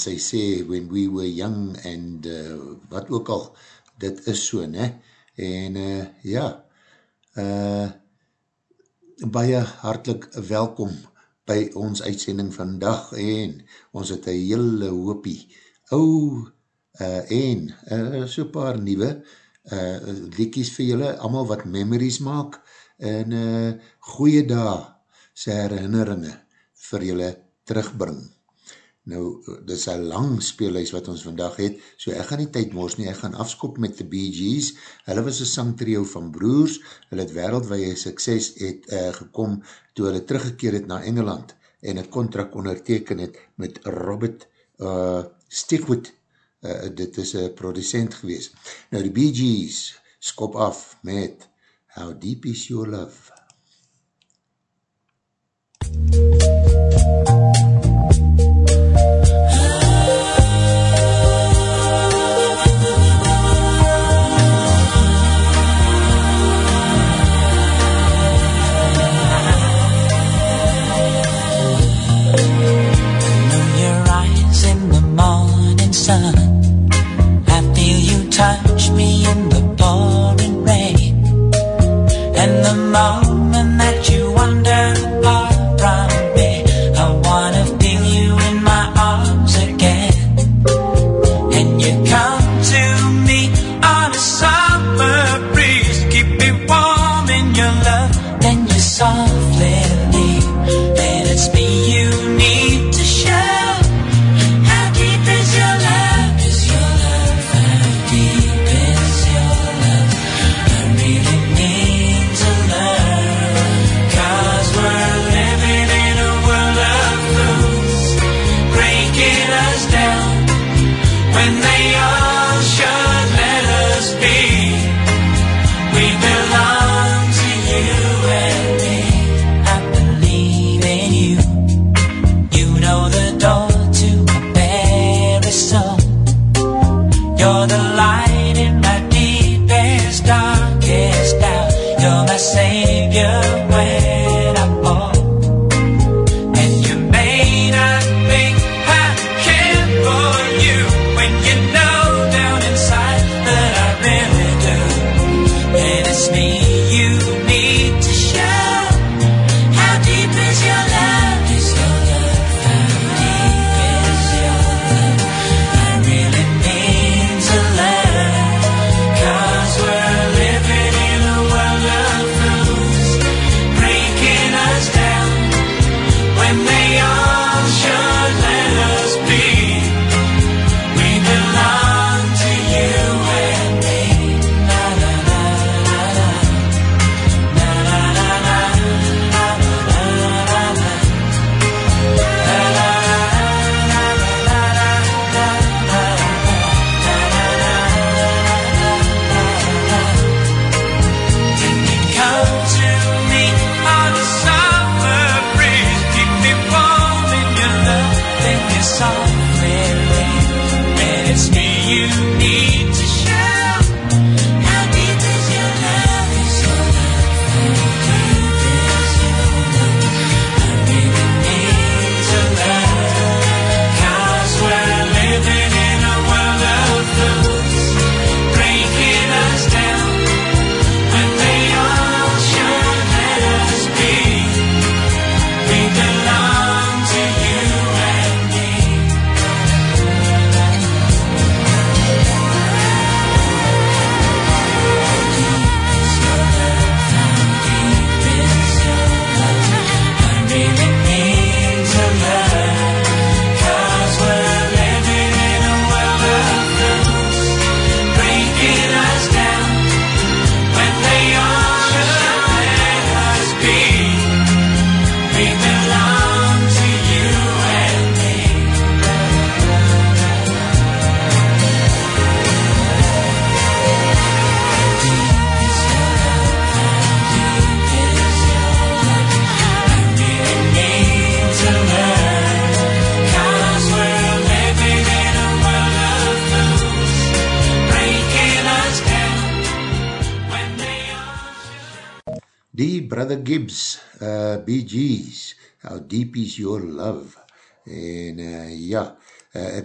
sy sê when we were young and uh, wat ook al, dit is so, ne? En uh, ja, uh, baie hartelijk welkom by ons uitsending vandag en ons het een hele hoopie ou uh, en uh, so paar nieuwe uh, liekies vir julle, allemaal wat memories maak en uh, goeie dag sy herinneringe vir julle terugbring. Nou, dit is een lang speelhuis wat ons vandag het, so ek gaan nie tyd mors nie, ek gaan afskop met de Bee Gees, hulle was een sangtrio van broers, hulle het wereldwaie sukses het uh, gekom, toe hulle teruggekeer het na Engeland, en een contract onderteken het met Robert uh, Stickwood, uh, dit is een producent gewees. Nou, de Bee Gees skop af met How Deep Is Your Love? Gibbs,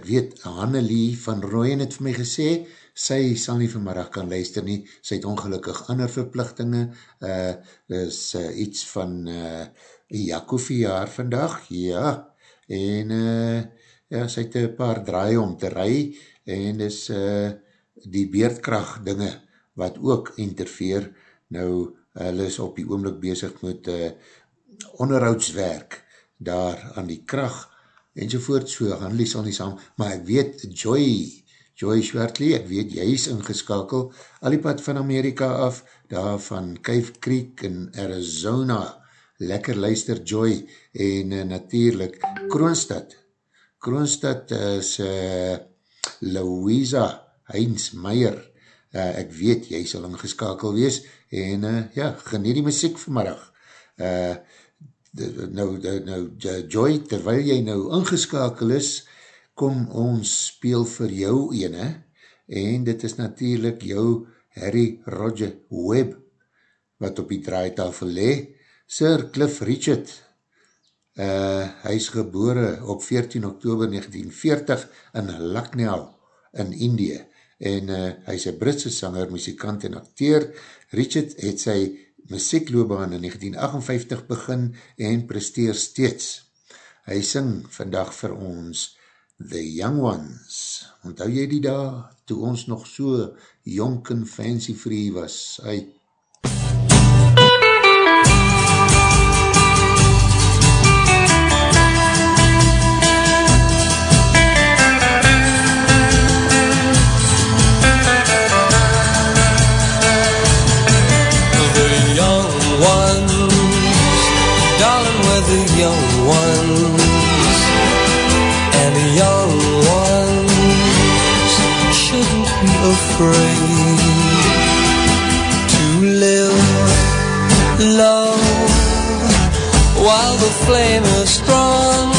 ek weet, Hannelie van Rooyen het vir my gesê, sy sal nie vanmiddag kan luister nie, sy het ongelukkig ander verplichtinge, uh, is uh, iets van uh, Jakofie jaar vandag, ja, en uh, ja, sy het een paar draai om te rui, en is uh, die beerdkracht dinge, wat ook interfeer, nou, hulle is op die oomlik bezig met uh, onderhoudswerk, daar aan die kracht, enzovoort, so gaan die sal nie saam, maar ek weet, Joy, Joy Schwertley, ek weet, jy is ingeskakel, al die pad van Amerika af, daar van Cave Creek in Arizona, lekker luister Joy, en uh, natuurlijk Kroonstad, Kroonstad is uh, Louisa Heinz Meyer, uh, ek weet, jy sal ingeskakel wees, en uh, ja, geniet die muziek vanmiddag, uh, nou, nou, Joy, terwyl jy nou ingeskakel is, kom ons speel vir jou ene, en dit is natuurlijk jou Harry Roger Webb, wat op die draaitafel le, Sir Cliff Richard, uh, hy is gebore op 14 oktober 1940 in Lucknow in Indië, en uh, hy is een Britse sanger, muzikant en acteur. Richard het sy muziekloobaan in 1958 begin en presteer steeds. Hy sing vandag vir ons The Young Ones, onthou jy die daar, toe ons nog so jonk en fancy free was, hy. To live while the flame is strong.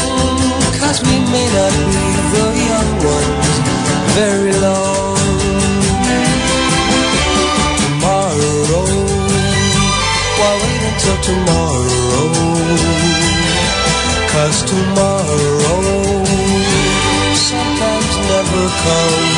Cause we may not be the young ones very long. Tomorrow, why wait until tomorrow? Cause tomorrow sometimes never comes.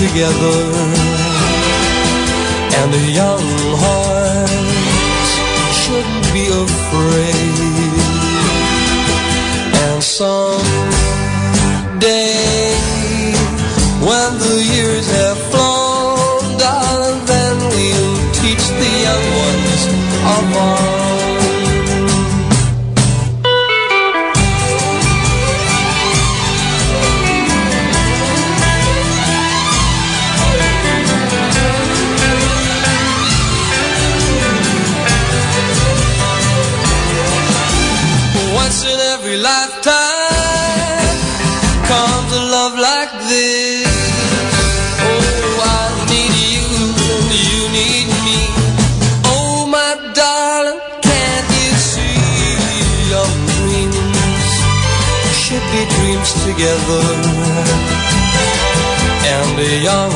Together? And the young hearts shouldn't be afraid. And the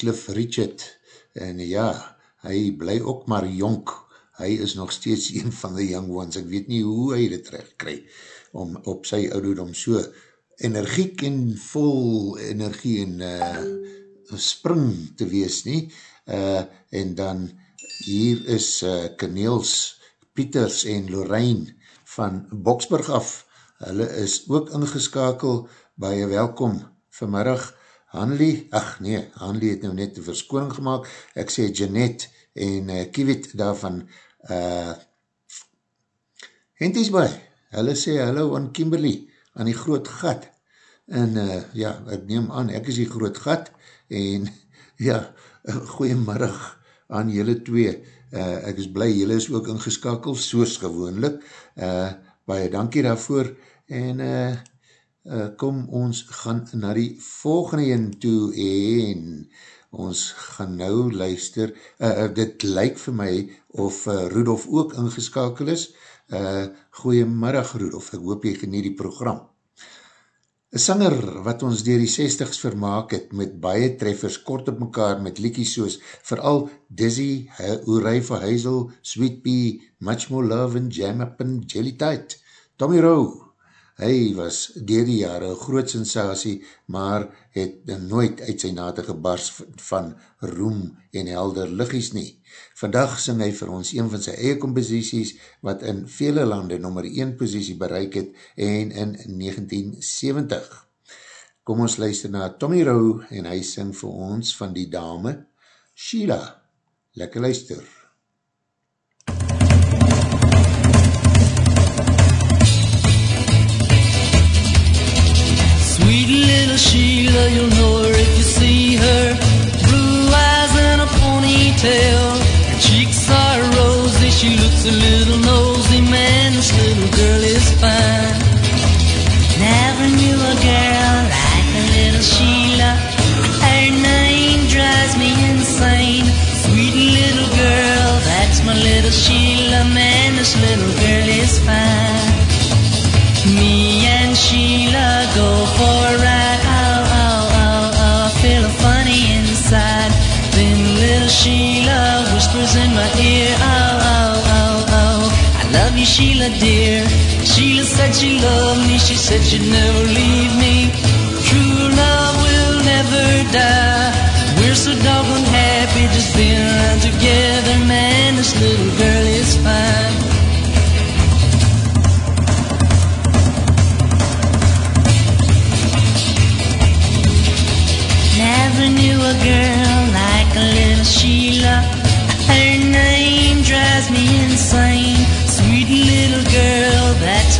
Cliff Richard en ja, hy bly ook maar jonk, hy is nog steeds een van die young ones, ek weet nie hoe hy dit recht krijg, om op sy ouderdom so energiek en vol energie en uh, spring te wees nie, uh, en dan hier is uh, Kaneels, Pieters en Lorraine van Boksburg af, hulle is ook ingeskakel, baie welkom. Vanmiddag, Hanlie, ach nee, Hanlie het nou net een verskoning gemaakt, ek sê Jeanette en uh, Kiewit daarvan, uh, Hentiesbaai, hulle sê hallo aan Kimberley, aan die groot gat, en uh, ja, ek neem aan, ek is die groot gat, en ja, goeiemiddag aan julle twee, uh, ek is blij, julle is ook ingeskakel, soos gewoonlik, uh, baie dankie daarvoor, en uh, uh, kom ons gaan na die volgende een toe en ons gaan nou luister, uh, dit lyk vir my of uh, Rudolf ook ingeskakel is, uh, goeiemiddag Rudolf, ek hoop jy genie die program. Een sanger wat ons dier die 60s vermaak het met baie treffers kort op mekaar met liekies soos vooral Dizzy, Oerij for Hazel, Sweet Pea, Much More Love and Jam Up and Jelly Tight, Tommy Rowe, Hy was dier die jare groot sensatie, maar het nooit uit sy nate gebars van roem en helder liggies nie. Vandag sing hy vir ons een van sy eie composities, wat in vele lande nummer 1 positie bereik het en in 1970. Kom ons luister na Tommy Rowe en hy sing vir ons van die dame Sheila. Lekker luister. Sheila, you'll know her if you see her. Blue eyes and a ponytail. Her cheeks are rosy, she looks a little nosy. Man, this little girl is fine. Never knew a girl like a little Sheila. Her name drives me insane. Sweet little girl, that's my little Sheila. Man, this little girl is fine. Me Sheila dear. Sheila said she loved me. She said she'd never leave me. True love will never die. We're so doggone happy just being around together. Man, this little girl is fine.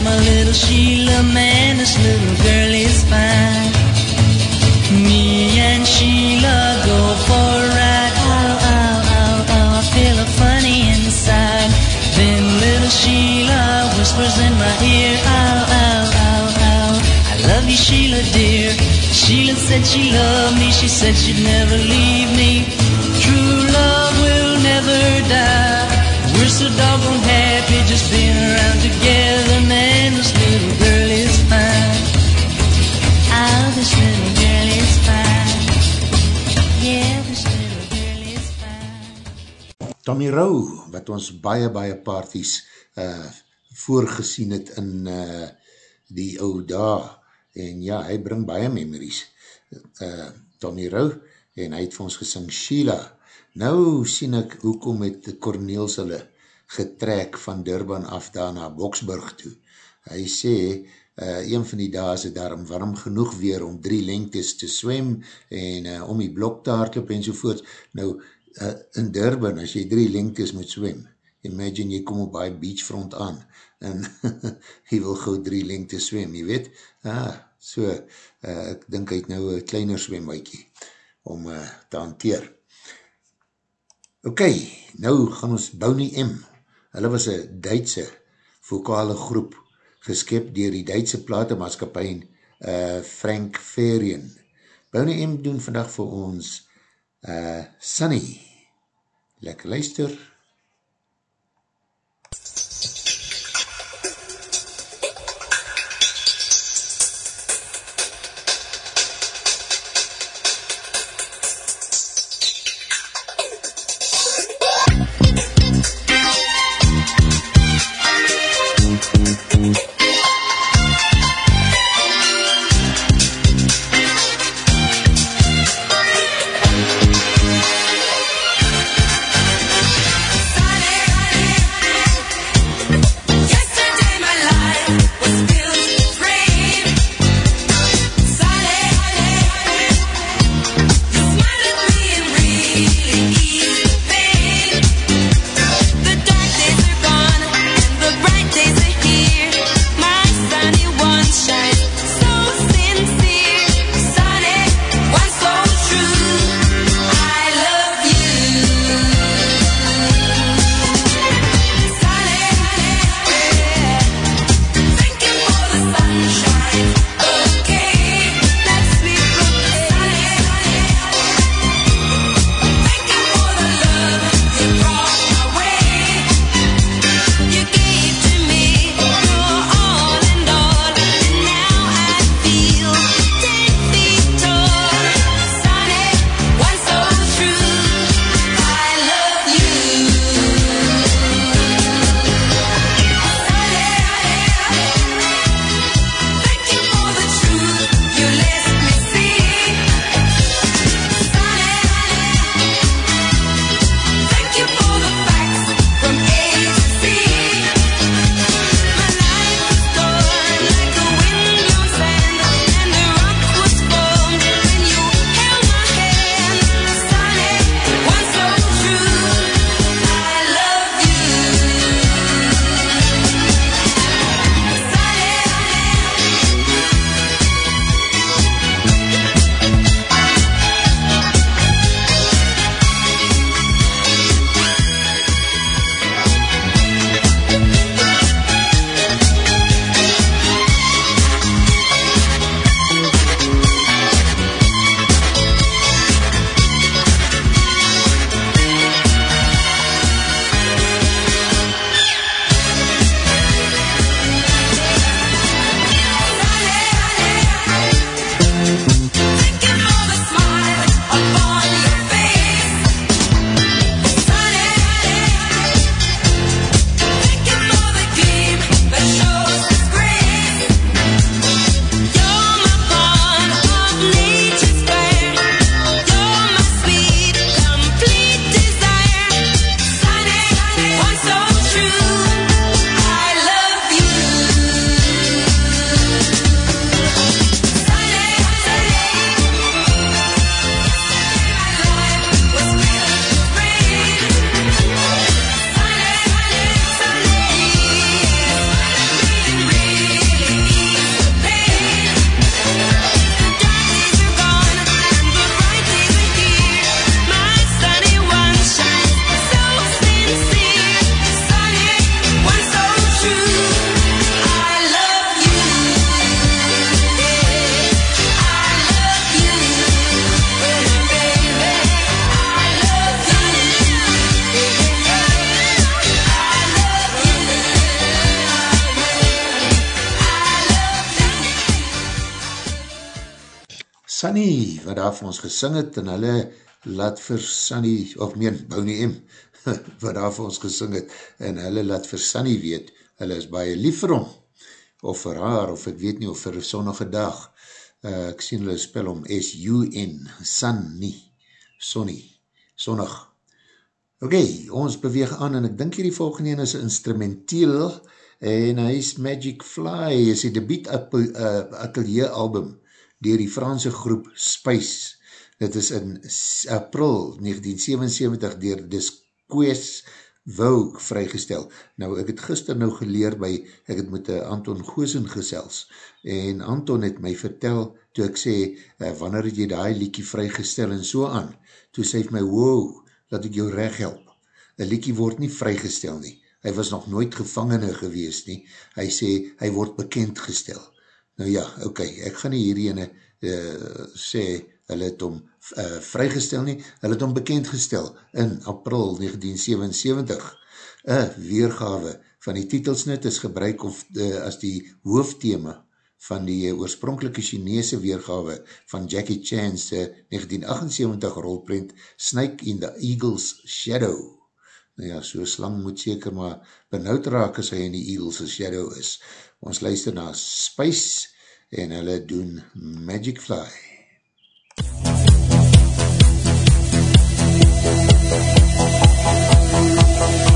My little Sheila. Man, this little girl is fine. Me and Sheila go for a ride. Oh, oh, oh, oh, I feel a funny inside. Then little Sheila whispers in my ear. Oh, oh, oh, oh, I love you, Sheila dear. Sheila said she loved me, she said she'd never leave me. True love will never die. We're so doggone happy just being around together. Man, Tommy Rowe, wat ons baie, baie parties uh, voorgesien het in uh, die oude dag en ja, hy bring baie memories, uh, Tommy Rowe, en hy het vir ons gesing Sheila. Nou sien ek, hoekom het Corneels hulle getrek van Durban af daar na Boksburg toe. Hy sê, uh, een van die daas het daarom warm genoeg weer om drie lengtes te swem en uh, om die blok te hardloop en sovoorts. Nou, uh, in Durban, as jy drie lengtes moet swem, imagine jy kom op die beachfront aan en hy wil gauw drie lengte swem, jy weet, ah, so, uh, ek dink hy het nou een kleiner swembuikie om uh, te hanteer. Ok, nou gaan ons Bonnie M, hulle was een Duitse vokale groep, geskip dier die Duitse platemaatskapijn uh, Frank Ferien. Bonnie M doen vandag vir ons uh, Sunny. Lekker luister. Wat daar vir ons gesing het, en hulle laat vir Sunny, of meen, Bonnie M, wat daar vir ons gesing het, en hulle laat vir Sunny weet, hulle is baie lief vir hom, of vir haar, of ek weet nie, of vir sonnige dag, uh, ek sien hulle spel om S-U-N, Sunny, Sonny, sonnig. Ok, ons beweeg aan, en ek dink hier die volgende is instrumenteel, en hy is Magic Fly, is die debiet uh, atelier album, dier die Franse groep Spice. Dit is in april 1977 dier Disquest Vogue vrygestel. Nou, ek het gister nou geleer by, ek het met uh, Anton Goosen gesels, en Anton het my vertel, toe ek sê, uh, wanneer het jy die liekie vrygestel en so aan, toe sê my, wow, dat ek jou recht help. Een liekie word nie vrygestel nie. Hy was nog nooit gevangene gewees nie. Hy sê, hy word bekend gestel. Nou ja, okay, ek gaan nie hierdie ene uh, sê, hulle het om uh, eh, vrygestel nie, hulle het om bekend gestel in april 1977. Een weergawe van die titelsnit is gebruik of, uh, as die hoofdthema van die oorspronkelike Chinese weergawe van Jackie Chan's 1978 rolprint Snake in the Eagle's Shadow. Nou ja, so slang moet seker maar benauwd raak as hy in die Eagle's Shadow is. Ons luister na Spice en hulle doen Magic Fly. Magic Fly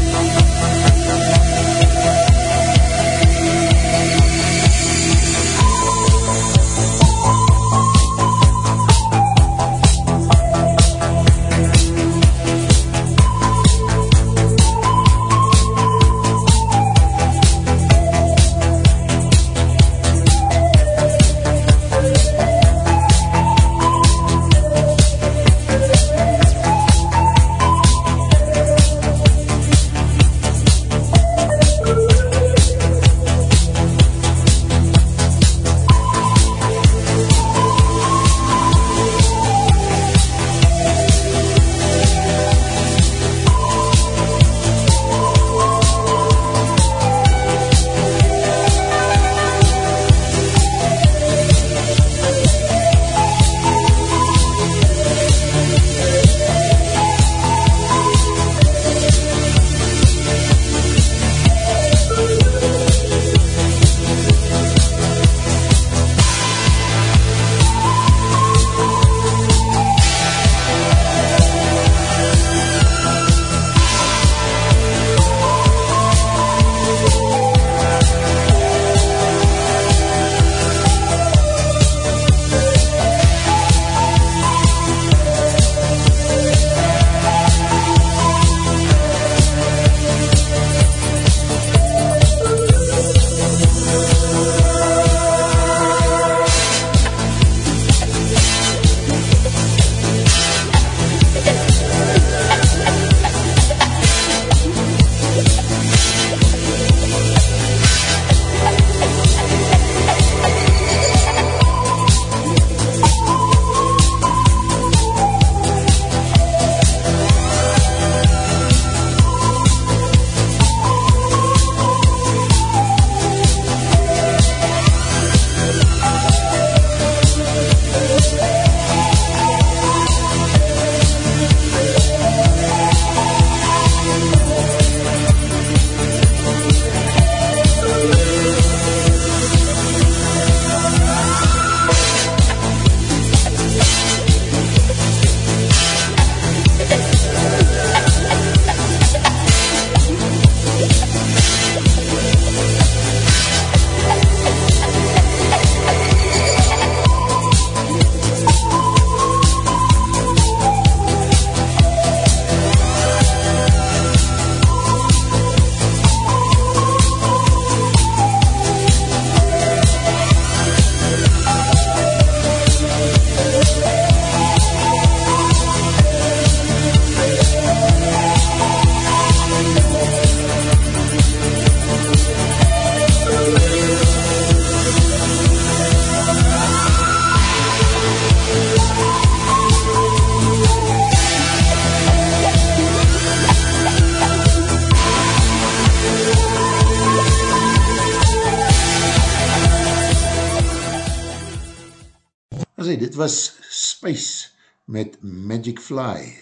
met Magic Fly.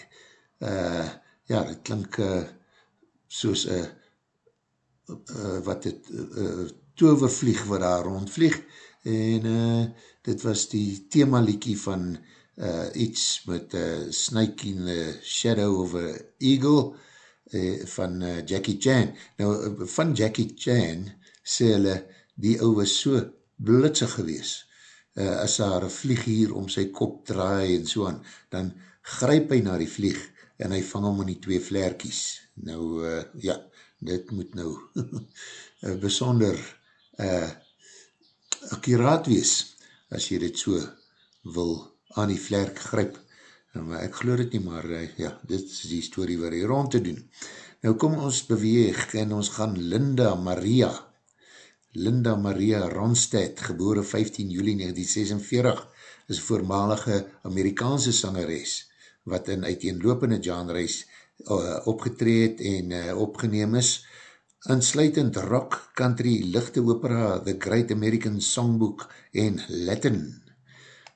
Uh, ja, dit klink uh, soos uh, uh, wat het uh, tovervlieg wat daar rondvlieg en uh, dit was die themaliekie van uh, iets met uh, Snake in the Shadow of a Eagle uh, van uh, Jackie Chan. Nou, uh, van Jackie Chan sê hulle, die ou was so blitsig gewees, uh, as daar een vlieg hier om sy kop draai en so aan, dan gryp hy na die vlieg en hy vang om in die twee vlerkies. Nou, uh, ja, dit moet nou besonder uh, akkuraat wees, as jy dit so wil aan die vlerk gryp. Nou, maar ek geloof het nie, maar uh, ja, dit is die story waar hy rond te doen. Nou kom ons beweeg en ons gaan Linda Maria, Linda Maria Ronstadt, gebore 15 juli 1946, is voormalige Amerikaanse sangeres, wat in uiteenlopende genreis uh, opgetreed en uh, opgeneem is, insluitend rock, country, lichte opera, The Great American Songbook en Latin.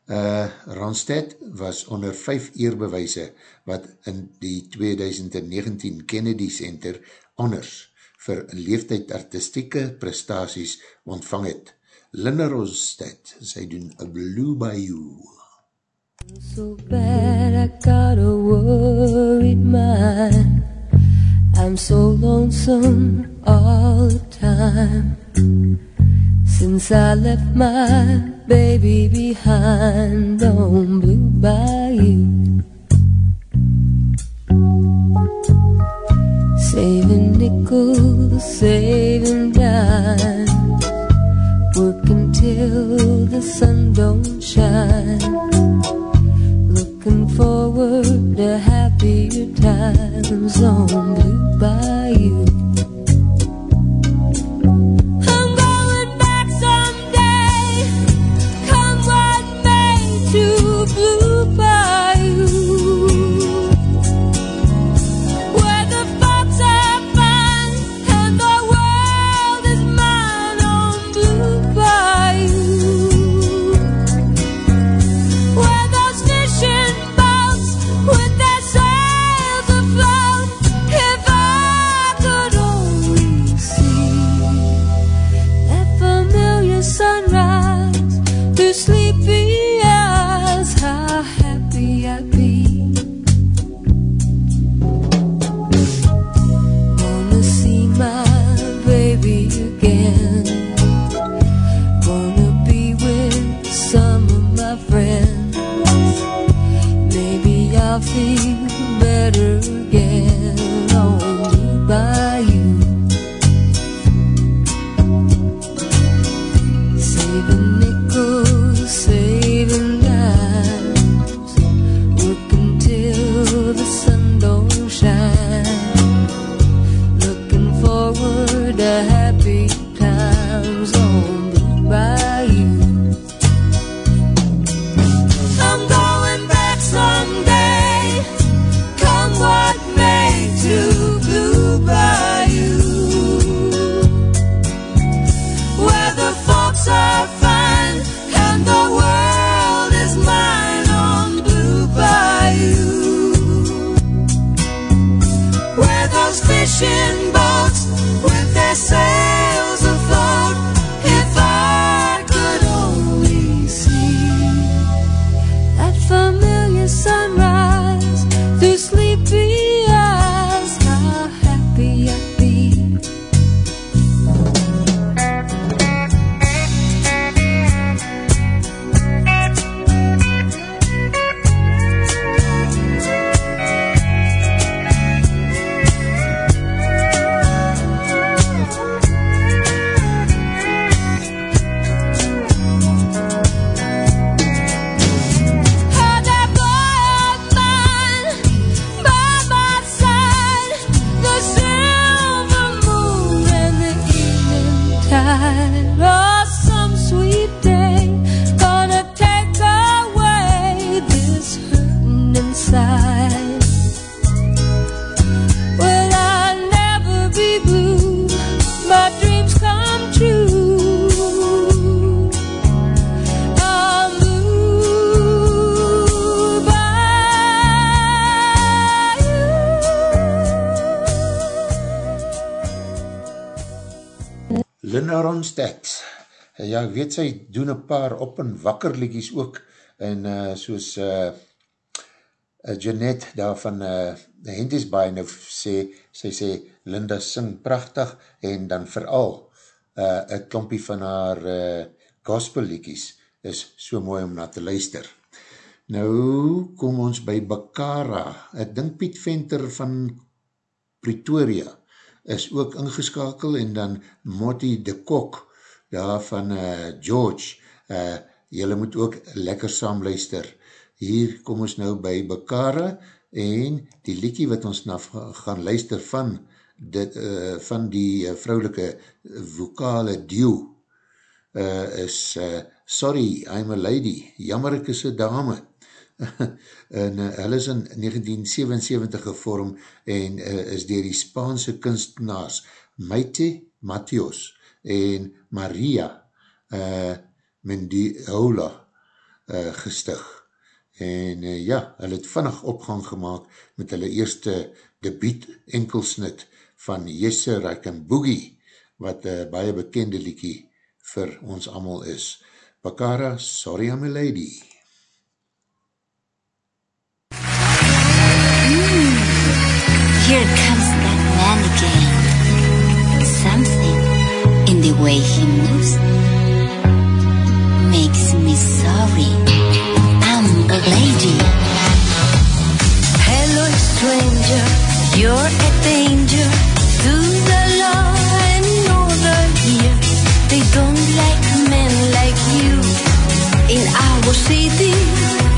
Uh, Ronstadt was onder vijf eerbewijse wat in die 2019 Kennedy Center honors vir leeftijd artistieke prestaties ontvang het. Linda Ronstadt, sy doen A Blue Bayou. So bad I got a worried mind I'm so lonesome all the time Since I left my baby behind on Blue Bayou Saving nickels, saving dimes Working till the sun don't shine looking forward to happier times on Blue Bayou. Linda Ronstadt, ja, ek weet sy doen een paar op en wakker liedjes ook, en uh, soos uh, uh, Jeanette daar van uh, Hentesbaai nou sê, sy sê, Linda sing prachtig, en dan vooral, uh, een klompie van haar uh, gospel liedjes, is so mooi om na te luister. Nou kom ons by Bakara, ek dink Piet Venter van Pretoria, is ook ingeskakel en dan Motti de Kok daar van uh, George. Uh, jylle moet ook lekker saam luister. Hier kom ons nou by Bekara en die liekie wat ons na gaan luister van dit, uh, van die uh, vrouwelike vokale duo uh, is uh, Sorry, I'm a lady. Jammer ek is a dame en uh, hulle is in 1977 gevorm en uh, is dier die Spaanse kunstenaars Maite Matheos en Maria uh, Mendiola uh, gestig. En uh, ja, hulle het vannig opgang gemaakt met hulle eerste debiet enkelsnit van Jesse Rijk en Boogie, wat uh, baie bekende liekie vir ons allemaal is. Bakara, sorry I'm a lady. Here comes that man again. Something in the way he moves makes me sorry. I'm a lady. Hello, stranger, you're a danger to the law and order here. They don't like men like you in our city.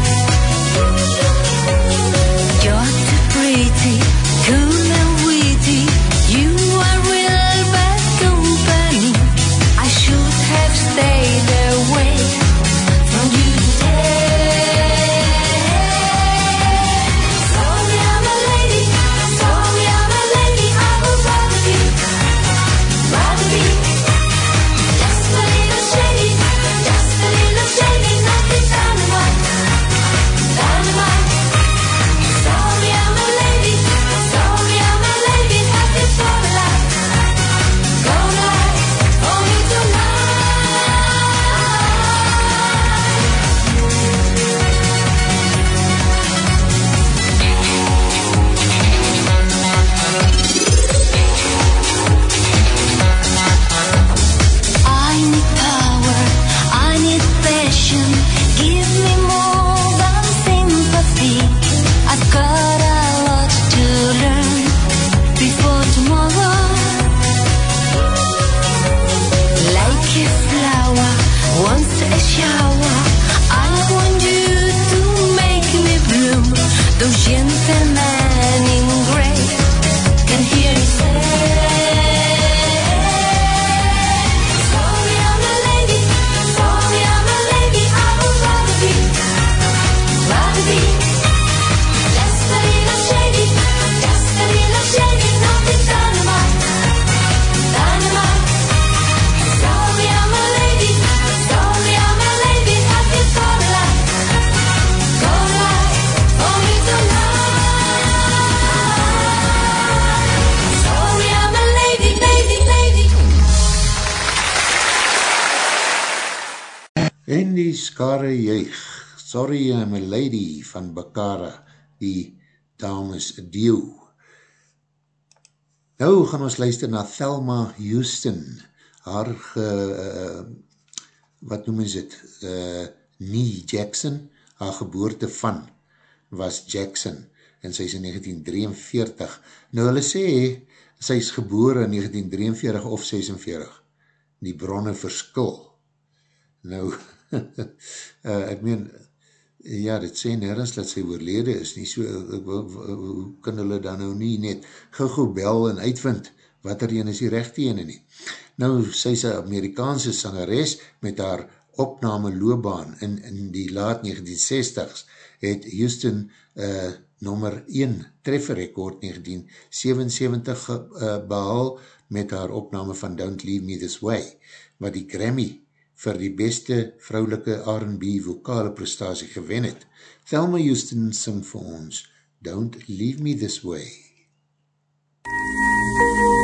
En die skare juig, Sorry a Lady van Bakara, die dames deel. Nou gaan ons luister na Thelma Houston, haar ge, uh, wat noem ons het, uh, Nie Jackson, haar geboorte van was Jackson, en sy is in 1943. Nou hulle sê, sy is gebore in 1943 of 46, die bronne verskil. Nou, uh, ek meen, ja, dit sê nergens dat sy oorlede is, nie so, uh, hoe kan hulle dan nou nie net gauw bel en uitvind, wat er een is die rechte ene nie. Nou, sy is een Amerikaanse sangeres met haar opname loopbaan in, in die laat 1960s, het Houston uh, nummer 1 trefferrekord 1977 uh, behaal met haar opname van Don't Leave Me This Way, wat die Grammy vir die beste vrouwelike R&B vokale prestatie gewen het. Thelma Houston sing vir ons Don't Leave Me This Way. Don't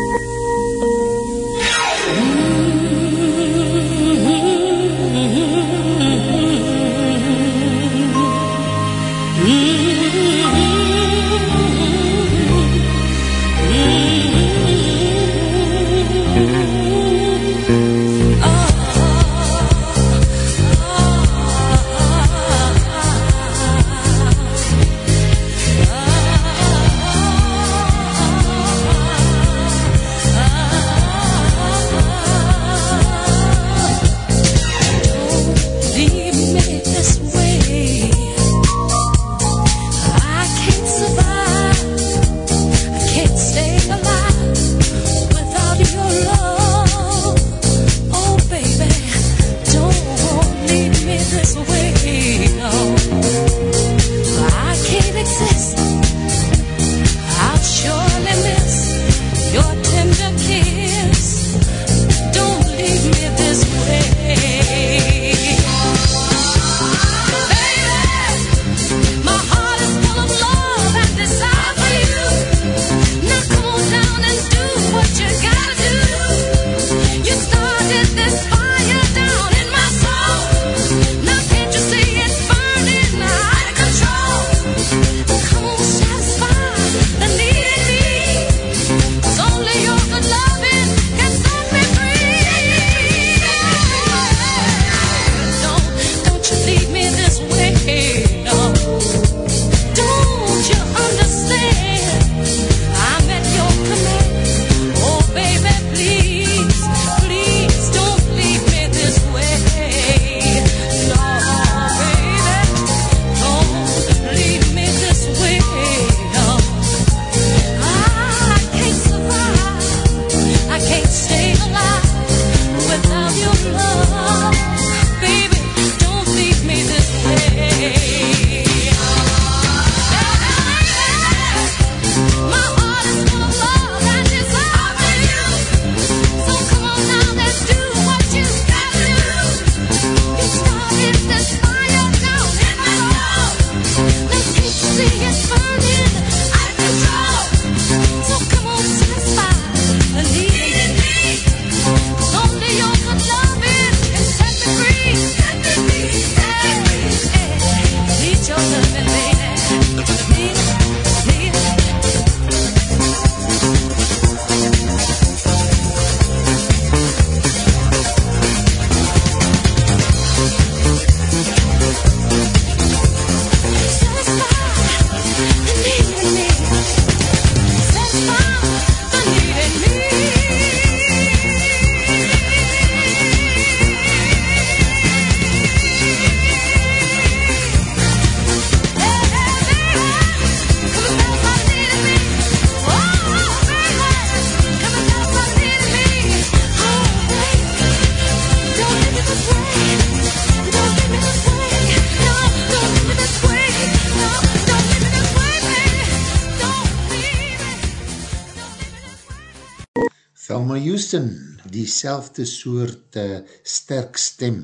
die selfde soort uh, sterk stem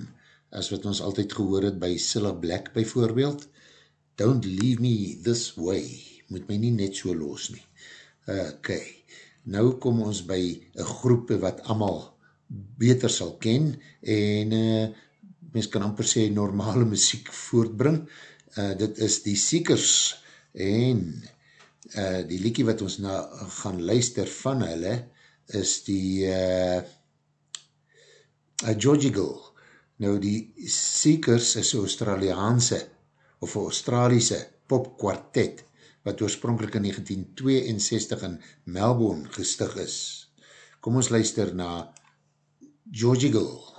as wat ons altyd gehoor het by Cilla Black byvoorbeeld. Don't leave me this way. Moet my nie net so los nie. Ok, nou kom ons by een groepe wat amal beter sal ken en uh, mens kan amper sê normale muziek voortbring. Uh, dit is die Seekers en uh, die liekie wat ons na gaan luister van hulle is die uh, uh, Georgigal. Nou die Seekers is Australiaanse of Australiese popkwartet wat oorspronkelijk in 1962 in Melbourne gestig is. Kom ons luister na Georgigal.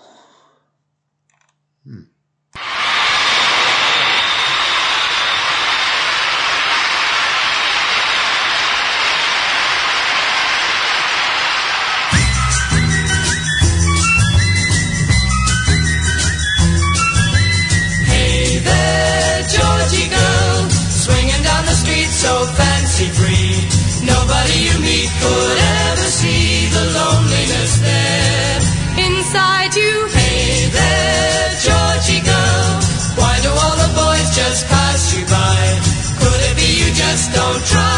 fancy dream. Nobody you meet could ever see the loneliness there inside you. Hey there, Georgie girl, why do all the boys just pass you by? Could it be you just don't try?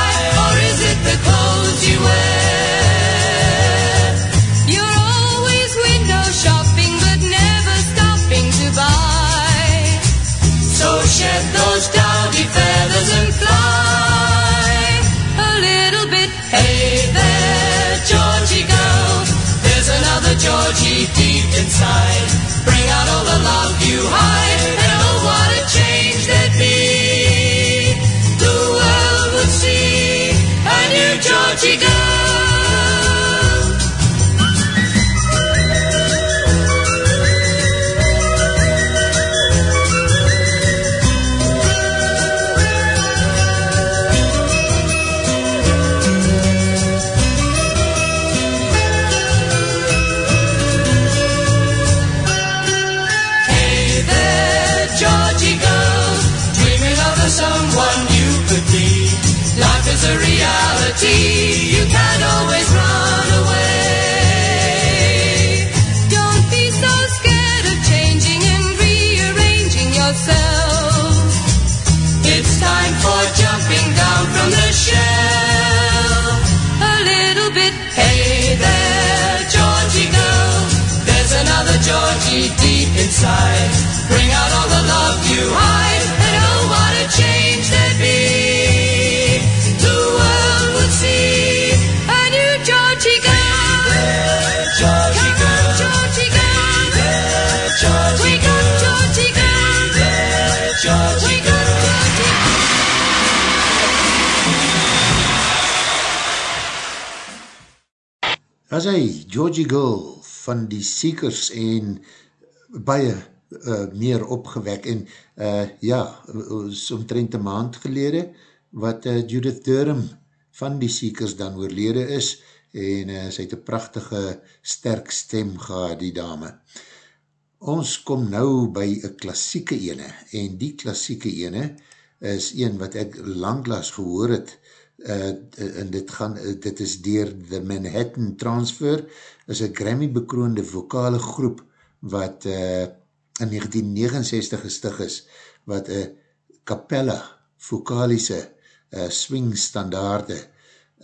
As hy, Georgie Girl van die Seekers en baie uh, meer opgewek en uh, ja, somtrent een maand gelede wat uh, Judith Durham van die Seekers dan oorlede is en uh, sy het een prachtige sterk stem gehad die dame. Ons kom nou by een klassieke ene en die klassieke ene is een wat ek langlaas gehoor het uh, en dit gaan, uh, dit is dier The Manhattan Transfer, is een Grammy bekroonde vokale groep wat uh, in 1969 gestig is, wat een capella vokalise uh, swing standaarde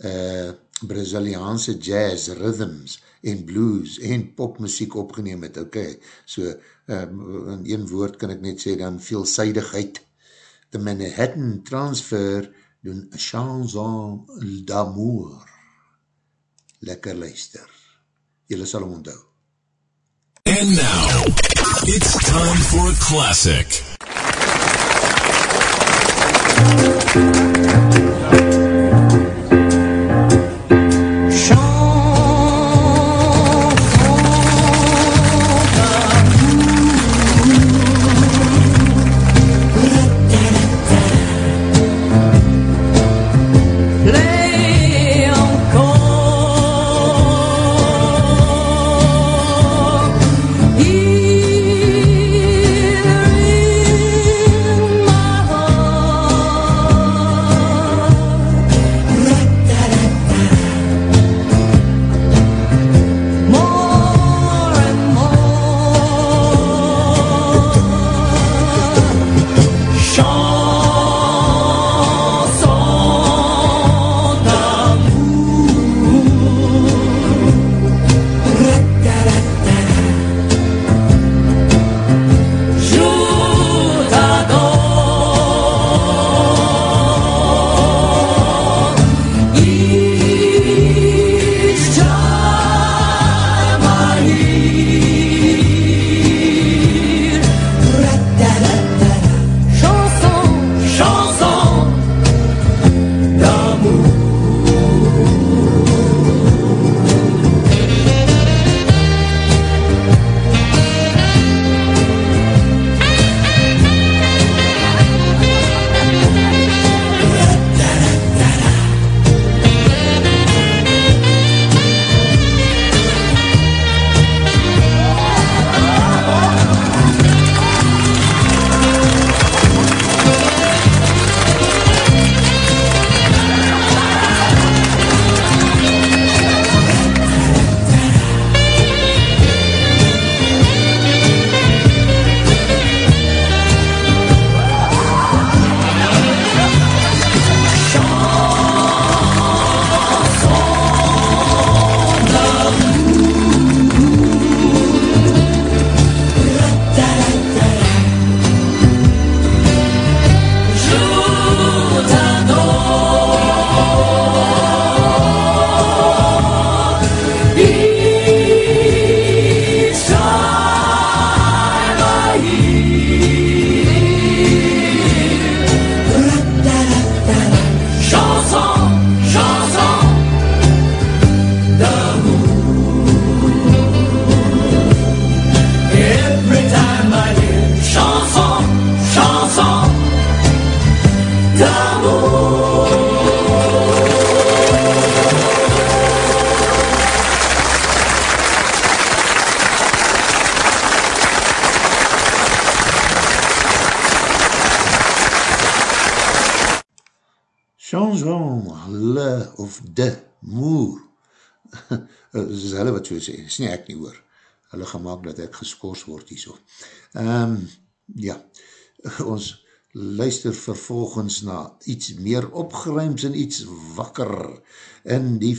uh, Braziliaanse jazz, rhythms en blues en popmuziek opgeneem het, ok, so uh, in een woord kan ek net sê dan veelzijdigheid, The Manhattan Transfer doen chanson d'amour. Lekker luister. Julle sal hom onthou. And now, it's time for a classic. Sê, is nie ek nie hoor. Hulle gemaakt dat ek geskors word hierso. Um, ja, ons luister vervolgens na iets meer opgeruimd en iets wakker in die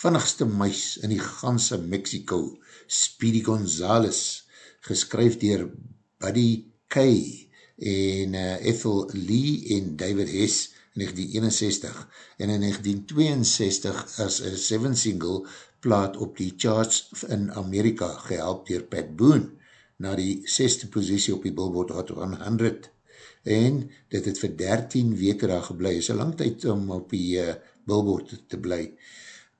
vinnigste muis in die ganse Mexico, Speedy Gonzales, geskryf dier Buddy Kay en uh, Ethel Lee en David Hess in 1961 en in 1962 as een seven single plaat op die charts in Amerika gehelp dier Pat Boone na die zesde positie op die Billboard Hot 100 en dit het vir 13 weke daar geblei, is een lang tijd om op die uh, Billboard te bly.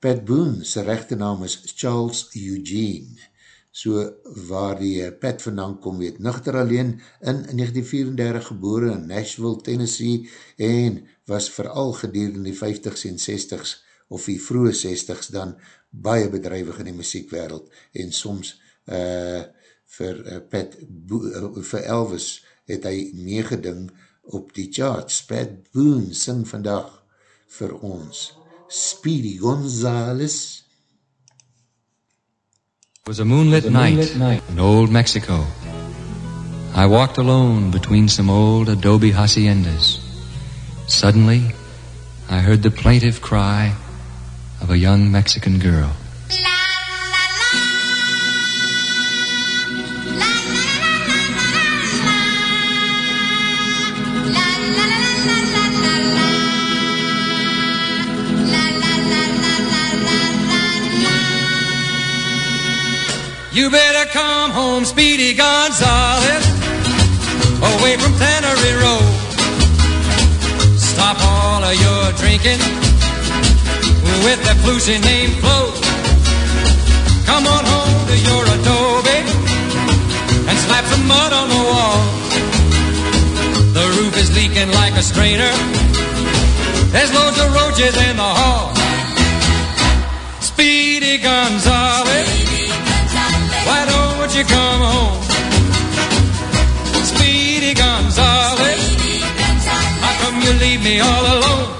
Pat Boone, sy rechte naam is Charles Eugene, so waar die uh, Pat vandaan kom weet, nuchter alleen in 1934 gebore in Nashville, Tennessee en was vooral gedurende die 50s en 60s of die vroege 60s dan baie bedrijwig in die muziekwereld en soms uh, vir uh, Pat Bo uh, vir Elvis het hy meegeding op die charts. Pat Boone sing vandag vir ons. Speedy Gonzales. It was a moonlit, a night, moonlit night in old Mexico. I walked alone between some old adobe haciendas. Suddenly, I heard the plaintive cry of a young Mexican girl. You better come home, Speedy Gonzales, away from Tannery Road. Stop all of your drinking with that flusy name Flo. Come on home to your adobe and slap some mud on the wall. The roof is leaking like a strainer. There's loads of roaches in the hall. Speedy Gonzales. Why don't you come home? Speedy Gonzales. How come you leave me all alone?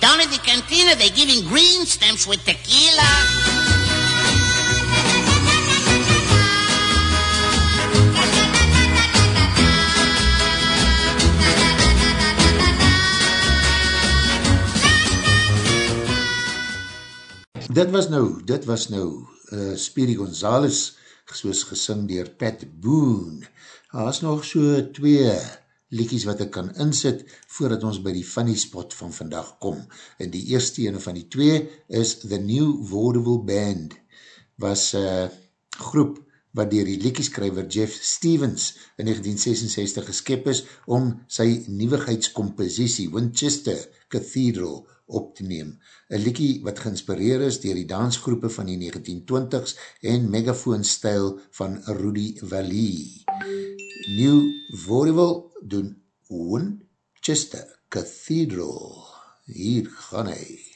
Down at the cantina, they're giving green stamps with tequila. Dit was nou, dit was nou uh, Speedy Gonzales, soos gesing dier Pat Boone. Daar is nog so twee liekies wat ek kan insit voordat ons by die funny spot van vandag kom. En die eerste ene van die twee is The New Vaudeville Band. Was uh, groep wat dier die liekieskrijver Jeff Stevens in 1966 geskep is om sy nieuwigheidscompositie Winchester Cathedral op te neem. Een liekie wat geinspireer is dier die dansgroepe van die 1920s en megafoon stijl van Rudy Vallee. New Vaudeville doen Winchester Cathedral. Hier gaan hy.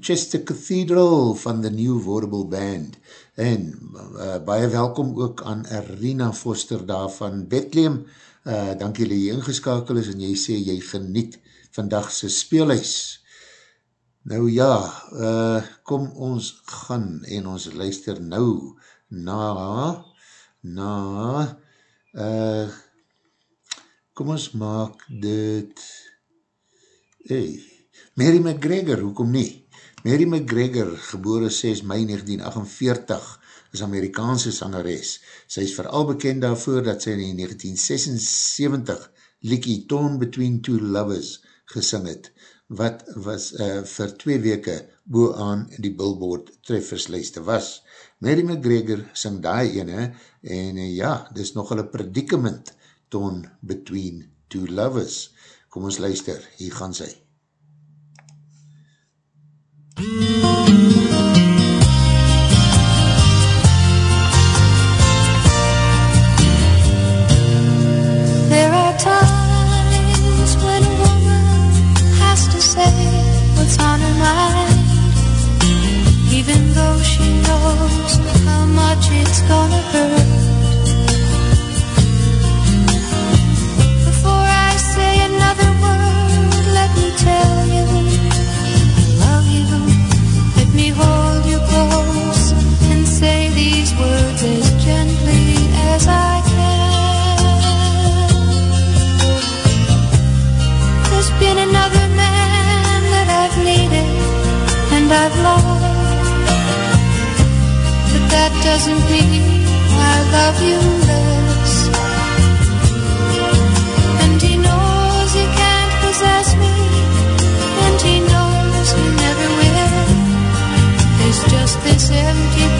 Winchester Cathedral van the New Vorable Band. En uh, baie welkom ook aan Arena Foster daar van Bethlehem. Uh, dank jy jy ingeskakel is en jy sê jy geniet vandagse speelhuis. Nou ja uh, kom ons gaan en ons luister nou na na uh, kom ons maak dit hey, Mary McGregor, hoekom nie? Mary McGregor, geboore 6 mei 1948, is Amerikaanse sangeres. Sy is vooral bekend daarvoor dat sy in 1976 Likie Torn Between Two Lovers gesing het, wat was uh, vir twee weke boe aan die Billboard trefferslijste was. Mary McGregor sing daai ene, en uh, ja, dis nogal een predicament Torn Between Two Lovers. Kom ons luister, hier gaan sy. Even though she knows how much it's gonna hurt. Doesn't mean I love you less. And he knows he can't possess me, and he knows he never will. There's just this empty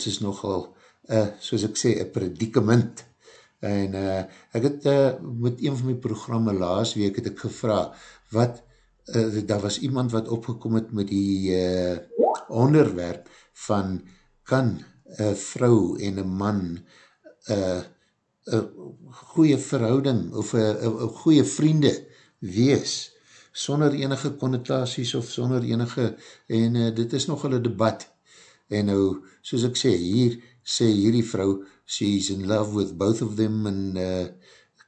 Lovers is nogal, uh, soos ek sê, een predikament. En uh, ek het uh, met een van my programme laas week het ek gevra, wat, uh, daar was iemand wat opgekom het met die uh, onderwerp van, kan een vrou en een man uh, een goeie verhouding of een goeie vriende wees, sonder enige connotaties of sonder enige, en uh, dit is nog een debat, en nou, soos ek sê, hier sê hierdie vrou, she's in love with both of them, en uh,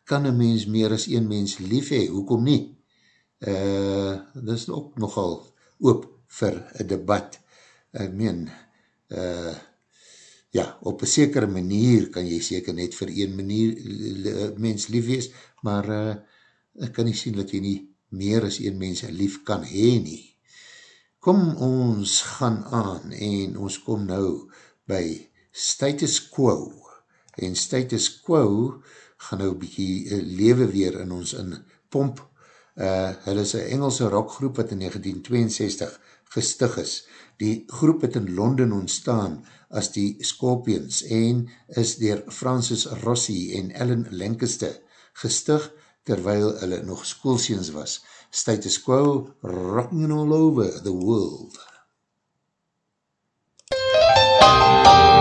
kan een mens meer as een mens lief hee, hoekom nie? Uh, dit is ook nogal oop vir een debat, ek meen, uh, ja, op een sekere manier kan jy seker net vir een manier mens lief wees, maar uh, ek kan nie sien dat jy nie meer as een mens lief kan hee nie. Kom ons gaan aan en ons kom nou by status quo en status quo gaan nou bykie uh, lewe weer in ons in pomp. Uh, hulle is een Engelse rockgroep wat in 1962 gestig is. Die groep het in Londen ontstaan as die Scorpions en is dier Francis Rossi en Ellen Lancaster gestig terwyl hulle nog schoolseens was. Status quo, rocking all over the world. Crazy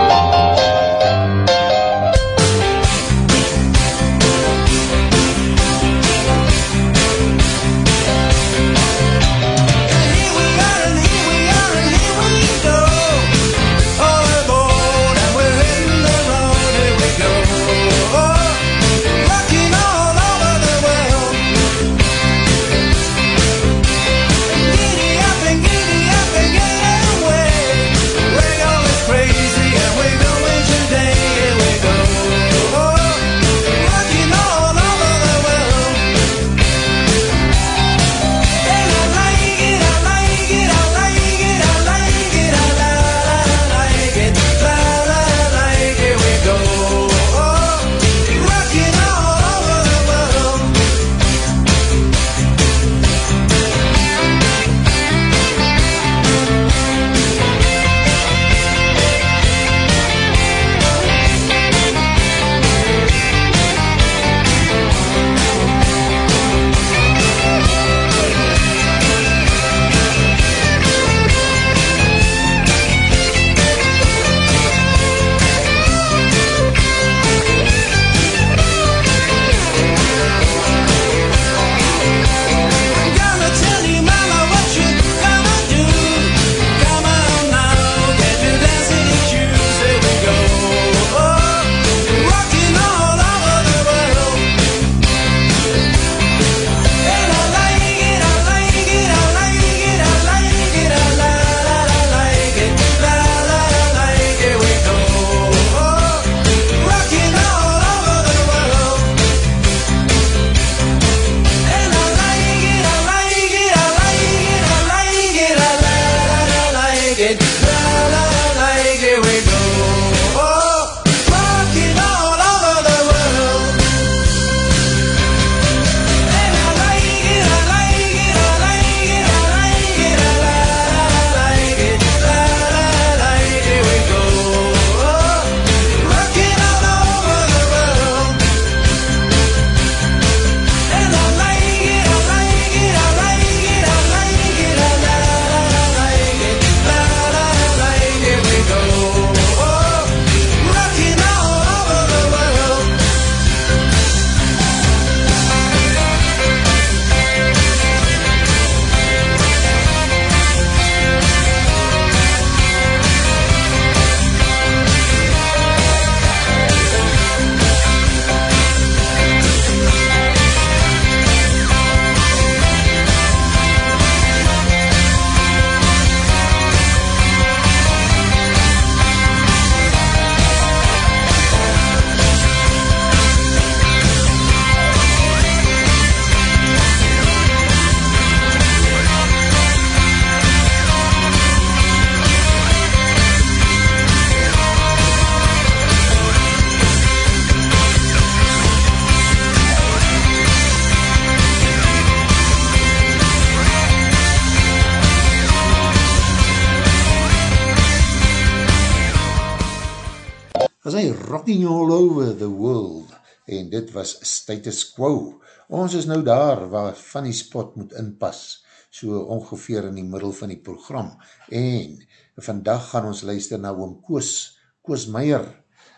status quo. Ons is nou daar waar Funny Spot moet inpas, so ongeveer in die middel van die program, en vandag gaan ons luister na oom Koos, Koos Meijer,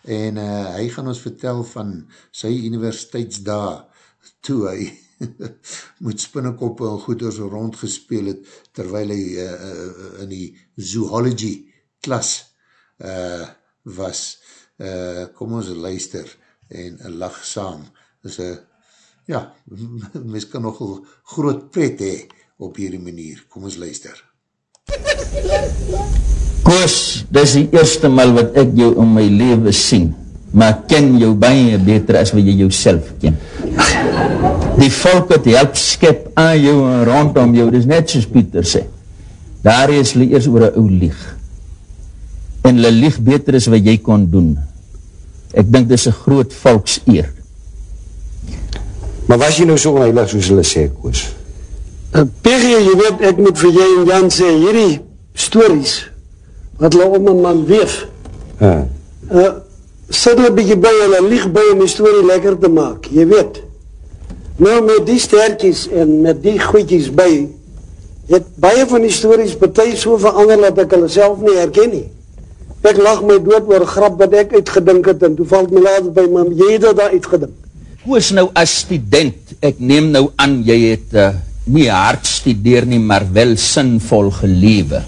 en uh, hy gaan ons vertel van sy universiteitsdaag, toe hy moet spinnekoppe en goeders rondgespeel het, terwijl hy uh, uh, in die zoology klas uh, was. Uh, kom ons luister en lach saam. Dis een, ja, mens kan nogal groot pret hee op hierdie manier. Kom ons luister. Koos, dis die eerste mal wat ek jou in my leven sien, maar ken jou baie beter as wat jy jou ken. Die volk het help skep aan jou en rondom jou, dis net soos Pieter sê. Daar is hulle eers oor een ou lieg. En hulle lieg beter is wat jy kon doen. Ek dink dis een groot volks eer. Maar was jy nou so onheilig soos hulle sê, Koos? Uh, Peggy, jy weet, ek moet vir jy en Jan sê, hierdie stories, wat hulle om een man weef, uh. Uh, sit hulle bykie by, hulle lieg by om die story lekker te maak, jy weet. Nou, met die sterkies en met die goedjies by, het baie van die stories partij so verander, dat ek hulle self nie herken nie. Ek lag my dood oor grap wat ek uitgedink het, en toe valt my later by, maar jy het daar uitgedink. Is nou as student, ek neem nou aan, jy het uh, nie hard studeer nie, maar wel sinvol gelewe.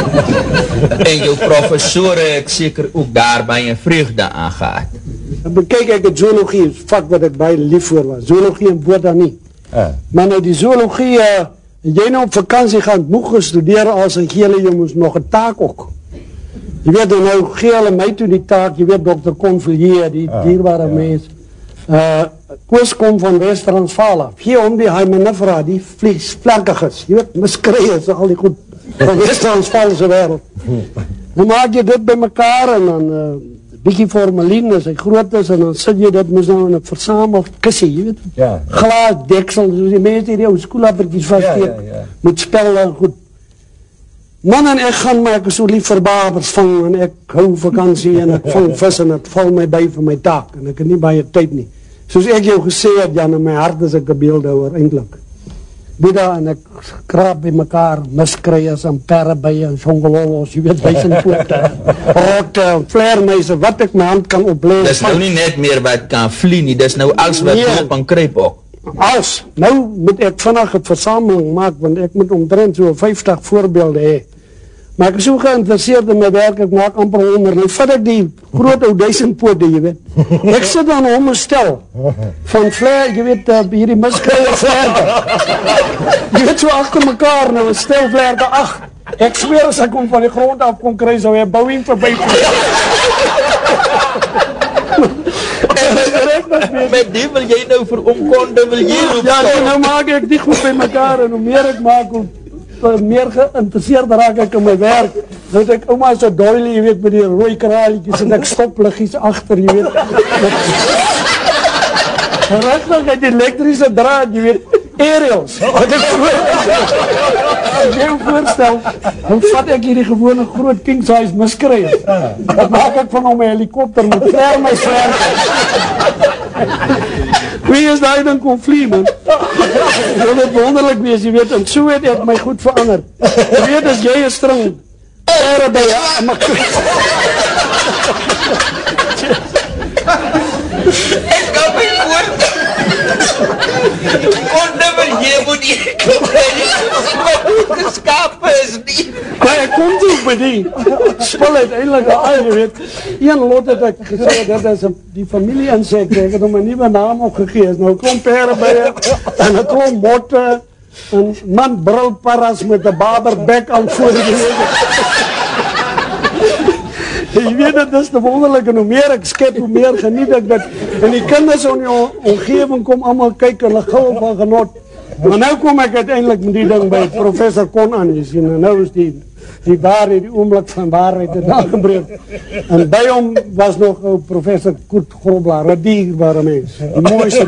en jou professore het seker ook daar by een vreugde aangehaad. Bekijk ek het zoologie, vak wat ek baie lief voor was, zoologie en boord dan nie. Uh. Maar nou die zoologie, uh, jy nou op vakantie gaan moeg gestudeer als een gele, jy moest nog een taak ook. Je weet nou, gele my toe die taak, je weet dokter Convilier, die uh, dierbare ja. mens, uh, Koos kom van West-Transvala, gee om die Heimenifera, die vleesvlakkig is, jy weet, miskreie is al die goed, van West-Transvalse wereld. Dan maak jy dit by mekaar en dan uh, bykie formalien as hy groot is en dan sit jy dit moes nou in een versamel kissie, jy weet, ja. glaas, deksel, soos die mense die jou skoelappertjes vaststeek, ja, ja, ja. moet spel en goed. Man en ek gaan my, ek is so lief vir babers vang en ek hou vakantie en ek vang vis en het val my by vir my taak en ek het nie baie tyd nie. Soos ek jou gesê het, Jan, in my hart is ek een beeldhouwer, eindelijk. Bida en ek kraap by mekaar, miskryers en perrebije en songelollos, jy weet, weisendpoorte, rotte en flairmeise, wat ek my hand kan oplees. Dis nou nie net meer wat kan vlie nie, dis nou alles wat nee, op en kryp ook. Als, nou moet ek vannacht het versameling maak, want ek moet omdrent so 50 voorbeelde hee. Maar ek is so geïnteresseerd in my werk, ek maak amper honder, nou vat ek die groot ou duisendpoot, jy weet. Ek sit dan om een stel, van vleer, jy weet, uh, hierdie miskruie vleerke. Jy weet so achter mekaar, nou een stel vleerke, ach, ek sweer as ek om van die grond af kon kry, zou jy bouwing voorbij Met die wil jy nou vir omkonde, wil jy Ja, nou maak ek die goed by mekaar, en hoe meer ek maak, hoe meer geïnteresseerd raak ek in my werk. Nou het ek oma so doilie, jy weet, met die rooi kraaltjies en ek stopligies achter, jy weet. Rustig het die elektrische draad, jy weet, aerials. Wat ek voorstel, dan vat ek hierdie gewone groot king size miskryers. Wat maak ek van om my helikopter met ver my swerk? Wie is daar dan kon vlie, man? Dit wonderlik wees, jy weet, en so het ek my goed verander. Jy weet, as jy een string, ere by jy, maar... Ek kan my woord... Konde wil jy moet jy kom Wat goed geskapen is nie Maar ek kom toe by die Spul uiteindelik al jy weet Een lot het ek gesê Dit is die familie insect Ek het om een nieuwe naam opgegees Nou klom pere by En het klom botte En man brilparas met een baberbek aan voor die jy weet dit is te wonderlik en hoe meer ek skep, hoe meer geniet ek dit. En die kinders in die omgeving kom allemaal kyk en hulle gul van genot. Maar nou kom ek uiteindelik met die ding by professor Kon aan, jy sien, en nou is die, die waarheid, die oomblik van waarheid het aangebreek. En by hom was nog professor Koet Groblaar, een dierbare mens, die mooiste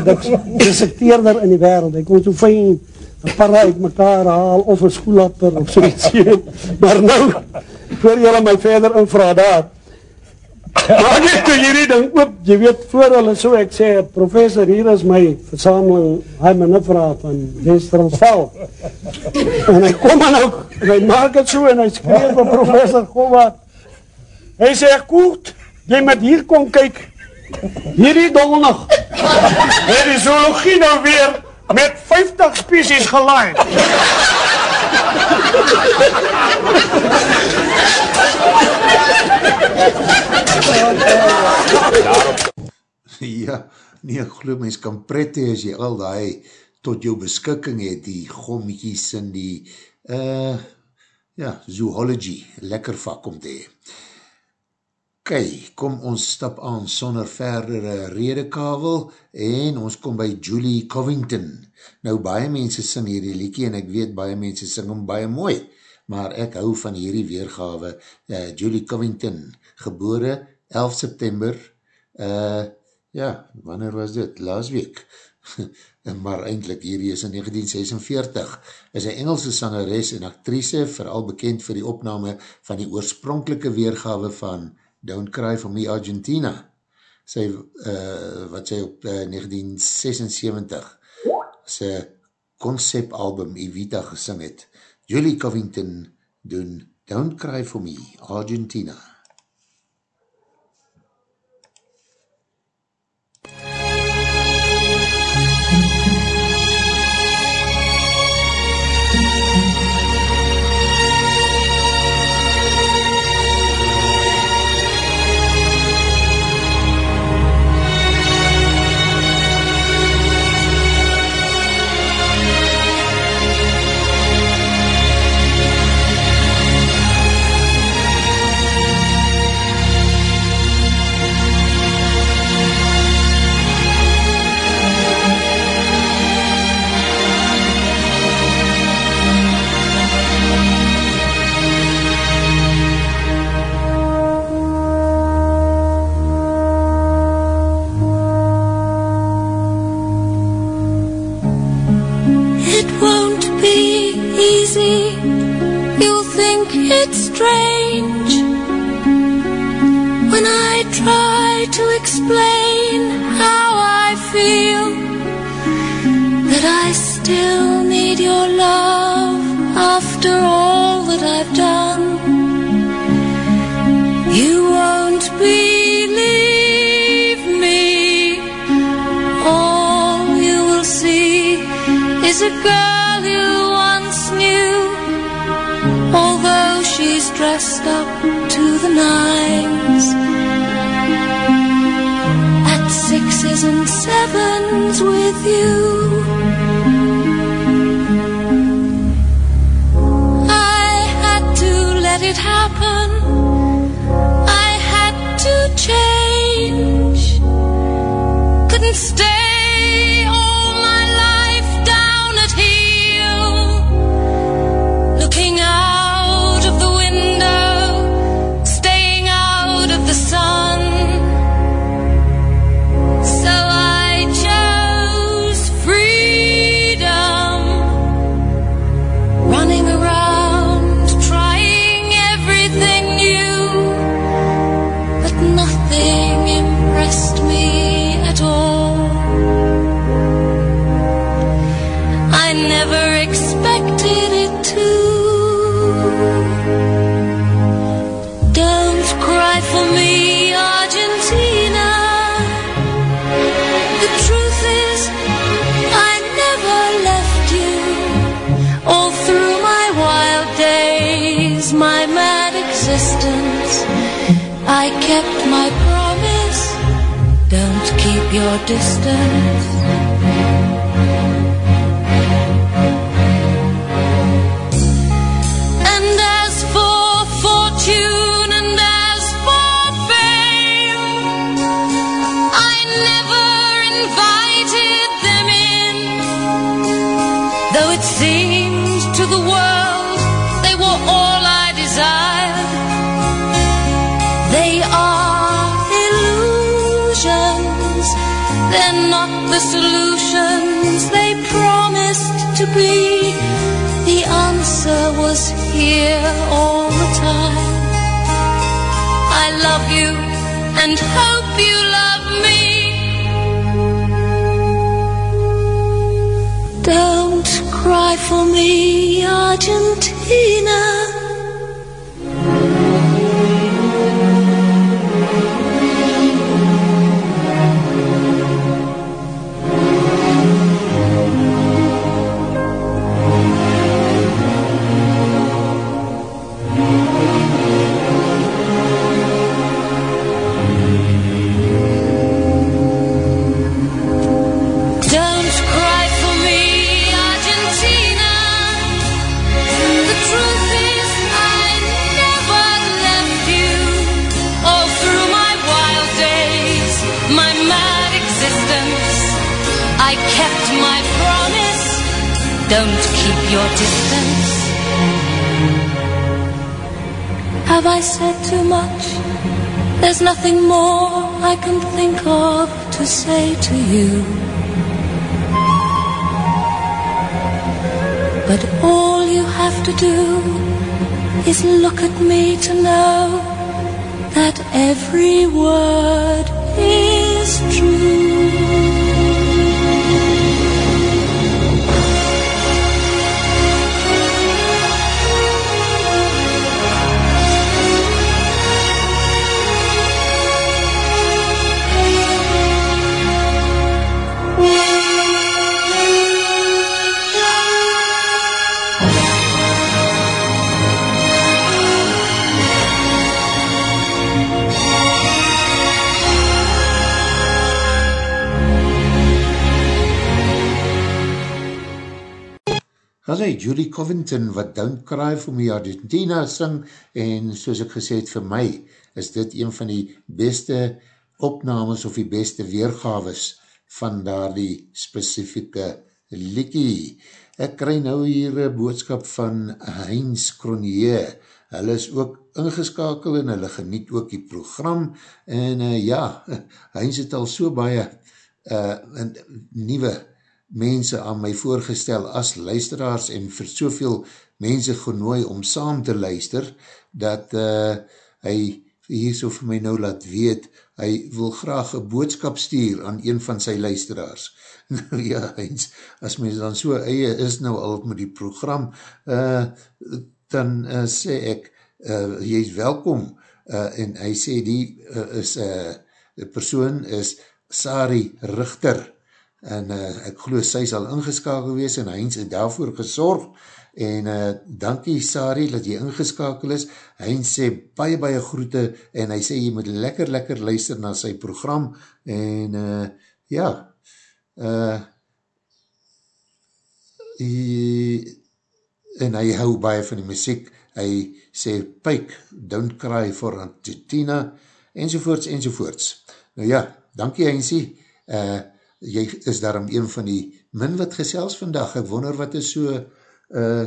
dissekteerder in die wereld. Hy kon so fijn een paar uit mekaar haal, of een schoelapper, of soeits, maar nou, voor jylle my verder invra daar, Maar net toe hierdie ding oop, jy weet, voor hulle so, ek sê, professor, hier is my versameling, hy my nifra van West-Transvaal. en hy kom en ook, en hy maak het so, en hy skreef vir professor Gowat. Hy sê, Koert, jy moet hier kom kyk, hierdie donderdag, het die zoologie nou weer met 50 species gelaai. ja, nee, ek geloof mens kan pret hee as jy al die tot jou beskikking het, die gommetjies en die uh, ja, zoology, lekker vak om te hee. Kei, kom ons stap aan sonder verdere redekabel en ons kom by Julie Covington. Nou, baie mense sing hierdie liekie en ek weet baie mense sing hom baie mooi, maar ek hou van hierdie weergawe. Uh, Julie Covington, gebore 11 September, uh, ja, wanneer was dit? Laas week. maar eindelijk hierdie is in 1946, is een Engelse sangeres en actrice, vooral bekend vir die opname van die oorspronkelike weergawe van Don't Cry For Me Argentina, sy, uh, wat sy op uh, 1976 sy concept album Evita gesing het. Julie Covington doen Don't Cry For Me Argentina. your love after all that I've done. You won't believe me. All you will see is a girl you once knew, although she's dressed up to the nines. At sixes and sevens with you. Julie Covington, wat Don't Cry for Me Argentina sing, en soos ek gesê het vir my, is dit een van die beste opnames of die beste weergaves van daar die specifieke liekie. Ek kry nou hier een boodskap van Heinz Cronier, hulle is ook ingeskakel en hulle geniet ook die program, en uh, ja, Heinz het al so baie uh, nieuwe mense aan my voorgestel as luisteraars en vir soveel mense genooi om saam te luister, dat uh, hy hier so vir my nou laat weet, hy wil graag een boodskap stuur aan een van sy luisteraars. Nou ja, eens, as mens dan so eie is nou al met die program, uh, dan uh, sê ek, uh, jy is welkom, uh, en hy sê die uh, is, uh, persoon is Sari Richter, en uh, ek geloof sy sal ingeskakel wees en Heinz het daarvoor gesorg. En uh, dankie Sari dat jy ingeskakel is. Heinz sê baie baie groete en hy sê jy moet lekker lekker luister na sy program. En uh, ja uh, hy, en hy hou baie van die muziek. Hy sê Pike, don't cry for Antitina enzovoorts enzovoorts. Nou ja, dankie Heinzie. Uh, jy is daarom een van die min wat gesels vandag, ek wonder wat is so, uh,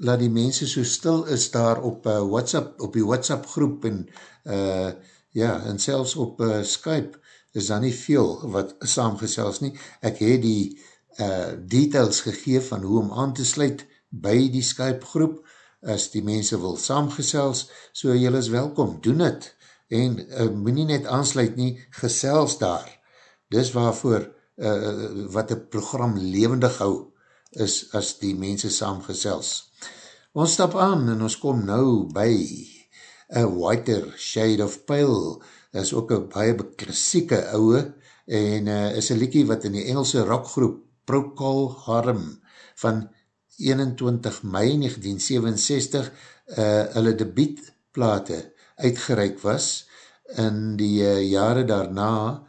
laat die mense so stil is daar op uh, WhatsApp, op die WhatsApp groep en uh, ja, en selfs op uh, Skype is daar nie veel wat saamgesels nie, ek het die uh, details gegeef van hoe om aan te sluit by die Skype groep, as die mense wil saamgesels, so jy is welkom, doen het, en uh, moet nie net aansluit nie, gesels daar, dis waarvoor uh, wat een program levendig hou, is as die mense saamgesels. Ons stap aan en ons kom nou by A Whiter Shade of Pale, dat is ook een baie klassieke ouwe, en uh, is een liekie wat in die Engelse rockgroep Procol Harum van 21 mei 1967 uh, hulle debietplate uitgereik was, in die uh, jare daarna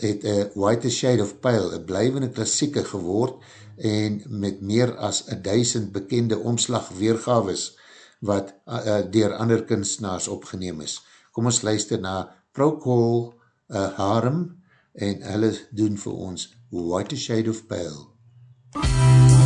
het uh, White Shade of Pale een blijvende klassieke geword en met meer as a duisend bekende omslag weergaves wat uh, dier ander kunstenaars opgeneem is. Kom ons luister na Procol uh, Harem en hulle doen vir ons White Shade of Pale. luister,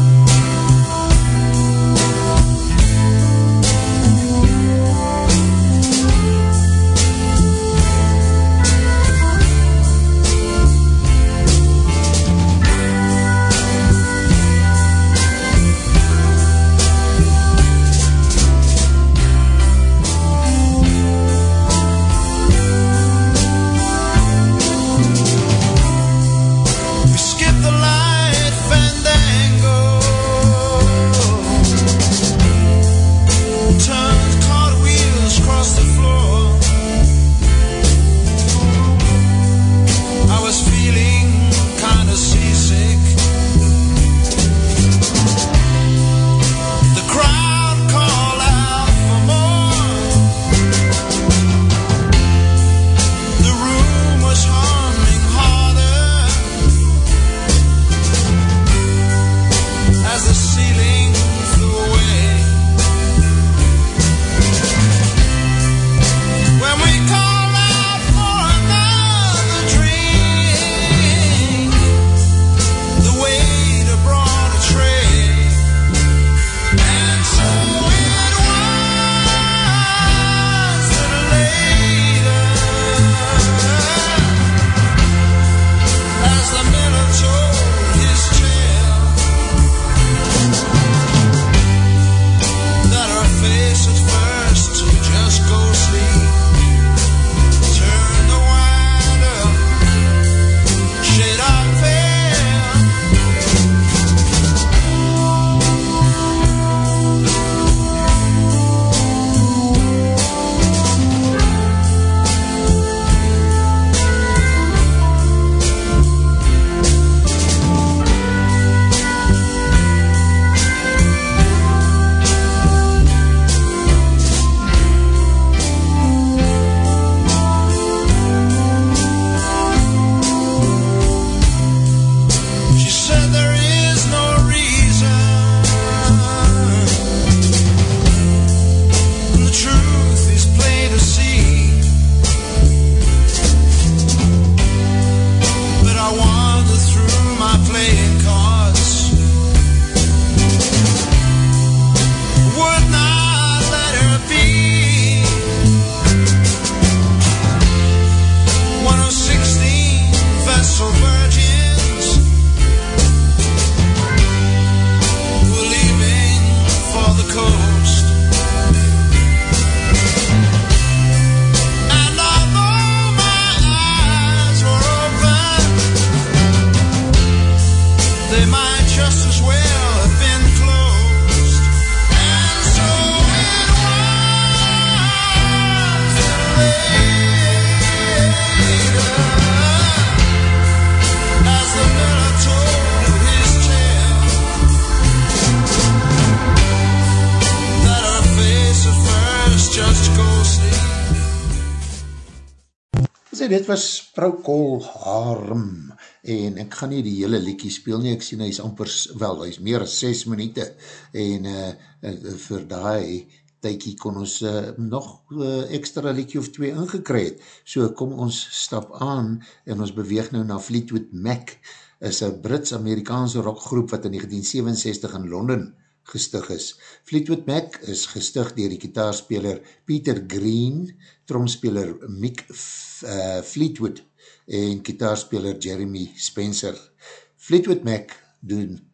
was Proukol Harm, en ek gaan nie die hele liekie speel nie, ek sien hy is amper, wel, hy is meer as 6 minute, en uh, uh, vir die tykie kon ons uh, nog uh, extra liekie of twee ingekry het, so kom ons stap aan, en ons beweeg nou na Fleetwood Mac, is een Brits-Amerikaanse rockgroep wat in 1967 in Londen gestig is. Fleetwood Mac is gestig dier die kitaarspeler Peter Green, tromspeler Mick uh, Fleetwood en kitaarspeler Jeremy Spencer. Fleetwood Mac doen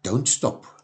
Don't Stop.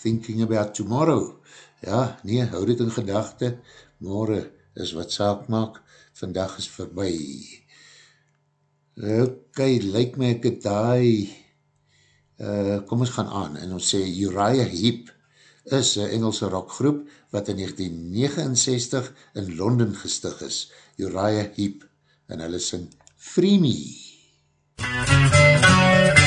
Thinking about tomorrow. Ja, nee, hou dit in gedachte, morgen is wat saak maak, vandag is voorbij. Ok, lyk my ek het daai, uh, kom ons gaan aan, en ons sê Uriah Heep is een Engelse rockgroep, wat in 1969 in Londen gestig is. Uriah Heep, en hulle sing Free Me. MUZIEK Your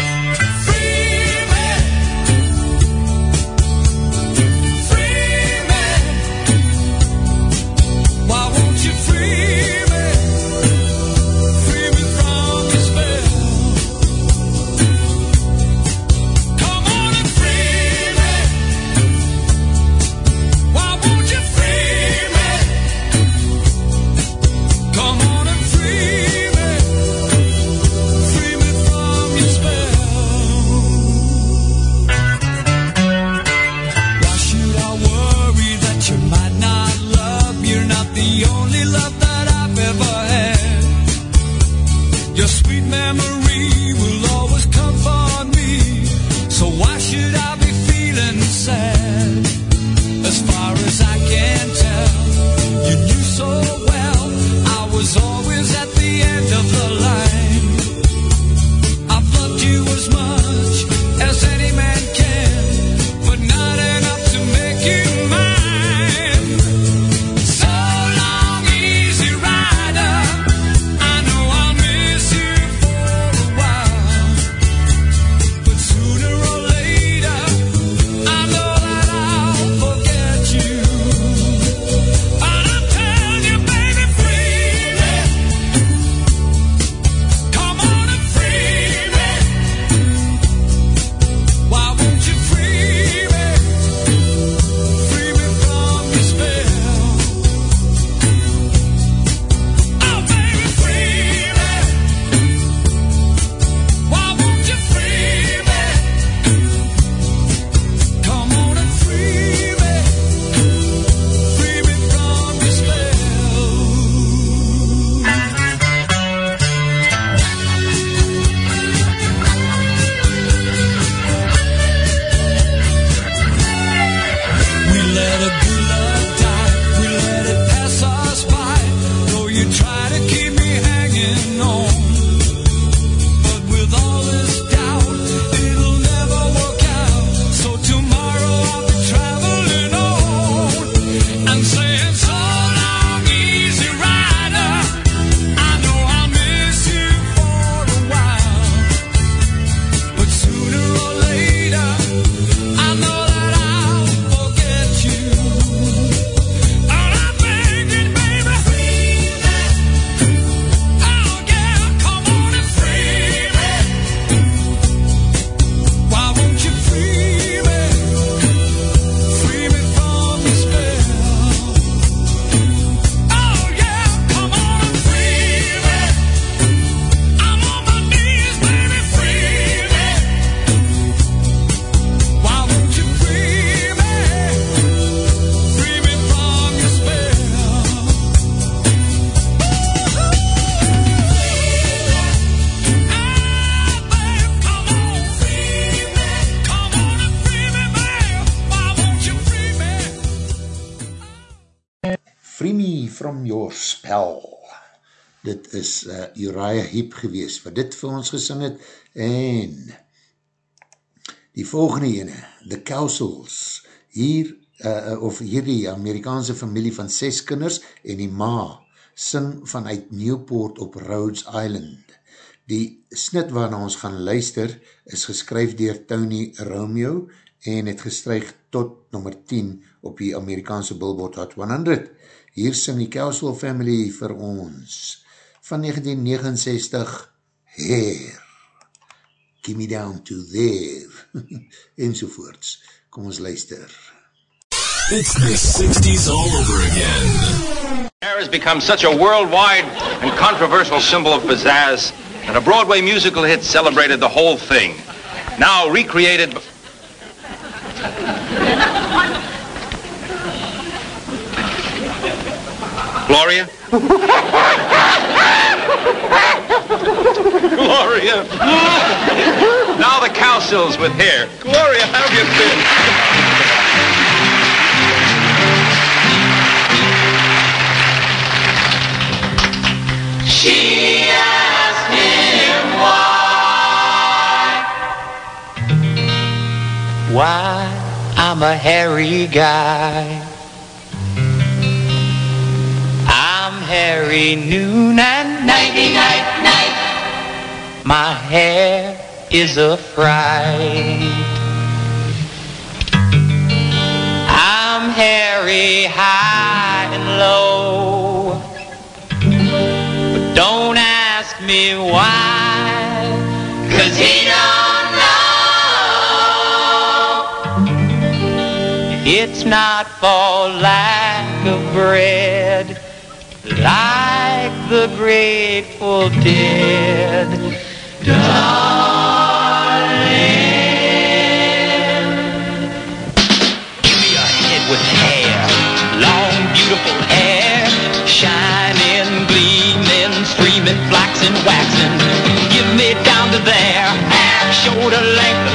sad is uh, Uriah Heep gewees, wat dit vir ons gesing het, en die volgende ene, The Cowsels, hier, uh, of hierdie Amerikaanse familie van ses kinders, en die ma, sing vanuit Newport op Rhodes Island. Die snit waarna ons gaan luister, is geskryf dier Tony Romeo, en het gestryg tot nummer 10 op die Amerikaanse Billboard Hot 100. Hier sing die Cowsel family vir ons van 1969 Hair Give me down to there enzovoorts. Kom ons luister. It's the 60s all over again. Hair has become such a worldwide and controversial symbol of pizzazz that a Broadway musical hit celebrated the whole thing. Now recreated... Gloria? Gloria. now the cowsills with hair. Gloria, how have you been? She asked him why. Why I'm a hairy guy. Hairy noon and nighty night night. My hair is a fright. I'm hairy high and low. But don't ask me why. Cause he don't know. It's not for lack of bread, like the grateful dead. Darling, give me a head with hair, long beautiful hair, shining, gleaming, streaming, flaxen, waxing. Give me down to there, shoulder length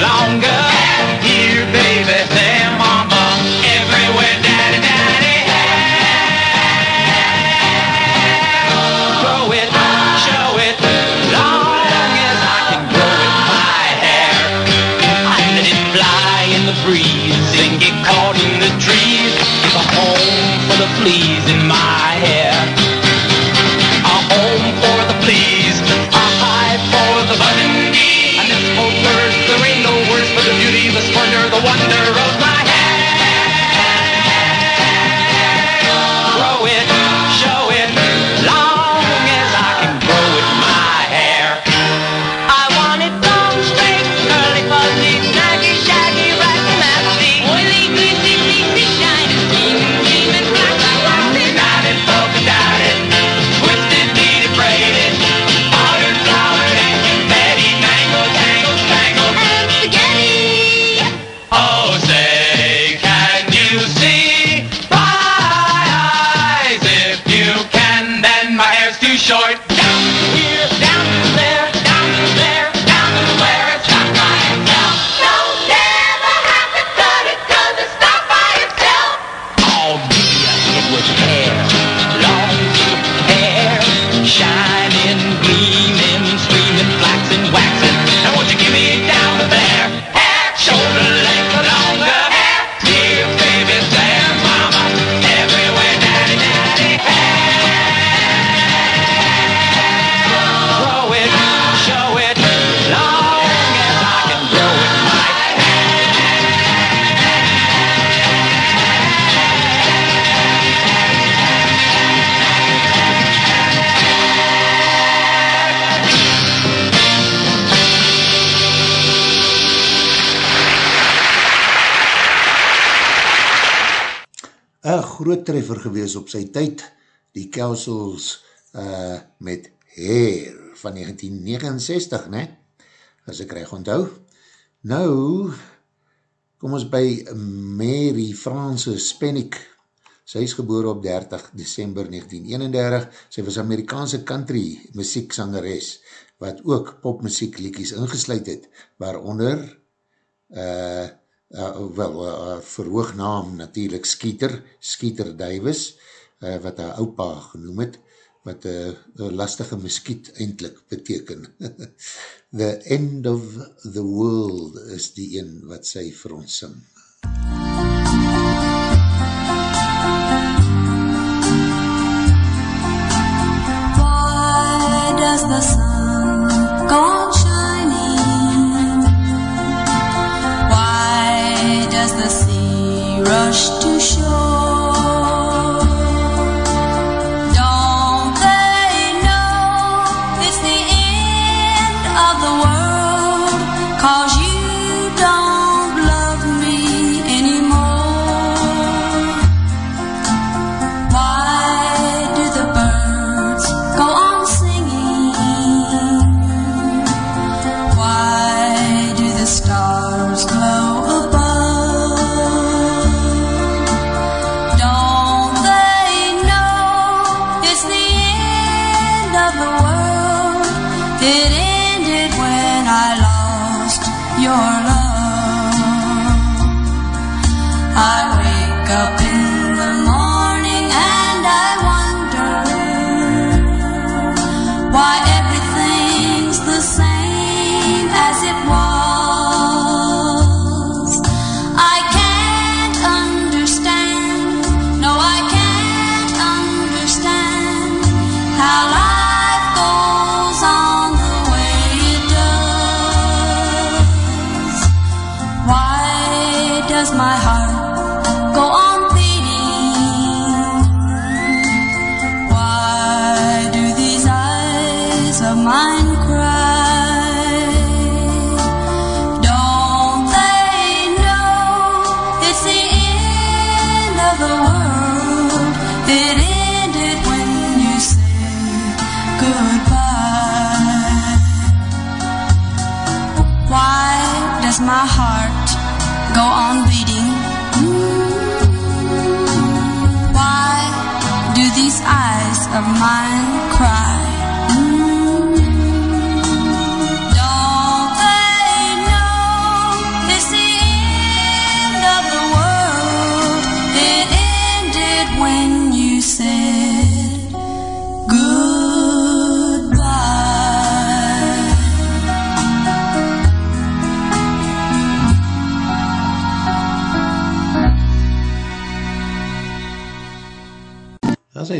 treffer gewees op sy tyd, die Kelsels uh, met Hair van 1969, ne? as ek krijg onthou. Nou, kom ons by Mary Frances Pennick. Sy is geboor op 30 December 1931. Sy was Amerikaanse country muzieksangeres, wat ook popmuziek liekies ingesluid het, waaronder uh, uh, wel, uh, verhoognaam natuurlijk Skeeter, Skeeter Davis, uh, wat haar opa genoem het, wat een uh, lastige miskiet eindelijk beteken. the end of the world is die een wat sy vir ons sing. Why does the sun go rush to shore?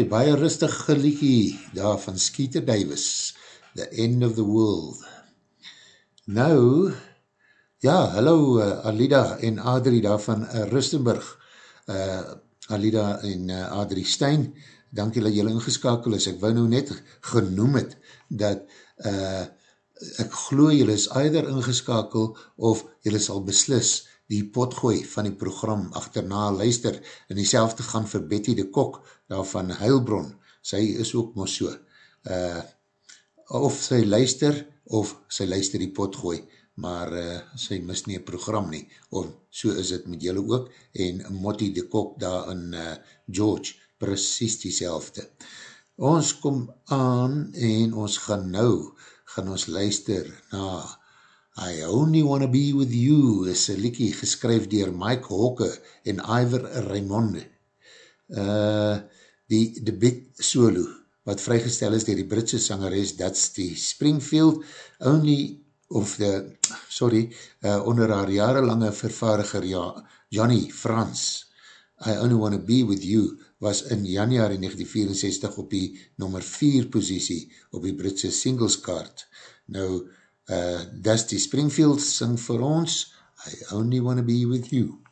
Baie rustige liedje daar van Skeeter Davis, The End of the World. Nou, ja, hallo uh, Alida en Adrie daar van uh, Rustenburg. Uh, Alida en uh, Adrie Stein, dankie dat julle ingeskakel is. Ek wou nou net genoem het dat uh, ek glo julle is either ingeskakel of julle sal beslis die potgooi van die program achterna luister en die gaan vir Betty de Kok daar van Heilbron, sy is ook mos so. Uh, of sy luister of sy luister die potgooi maar uh, sy mis nie een program nie. Of so is het met julle ook en Motti de Kok daar in uh, George, precies die selfde. Ons kom aan en ons gaan nou gaan ons luister na I Only Wanna Be With You is een liekie geskryf dier Mike Hawke en Ivor Raymond. Uh, die debiet solo, wat vrygestel is dier die Britse sangeres, that's die Springfield, only of the, sorry, uh, onder haar jarenlange vervaardiger ja, Johnny Frans. I Only Wanna Be With You was in januari 1964 op die nummer 4 posiesie op die Britse singleskaart. Nou, uh, Dusty Springfield sing vir ons I Only Wanna Be With You.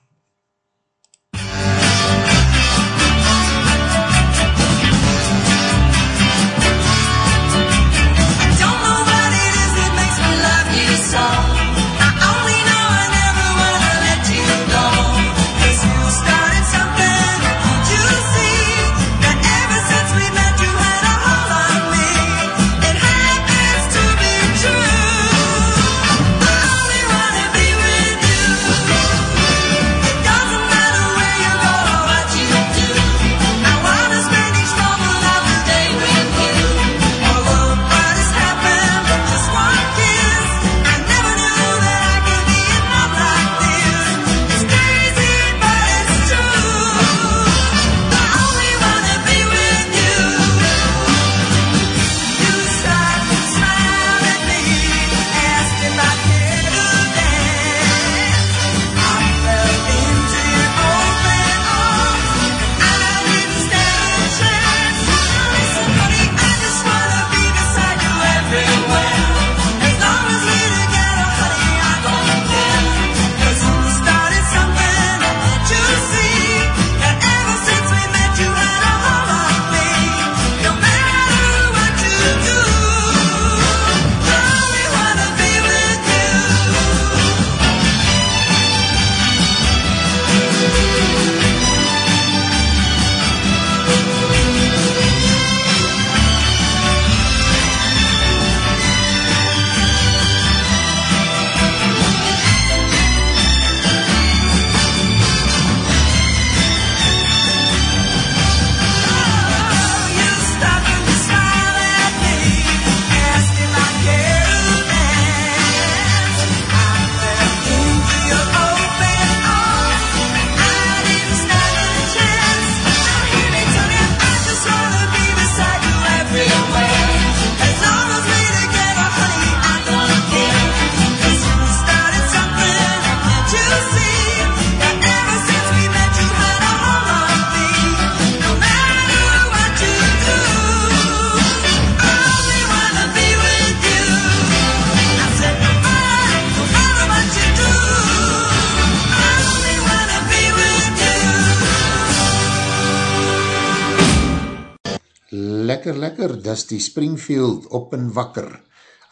Dis die Springfield op en wakker.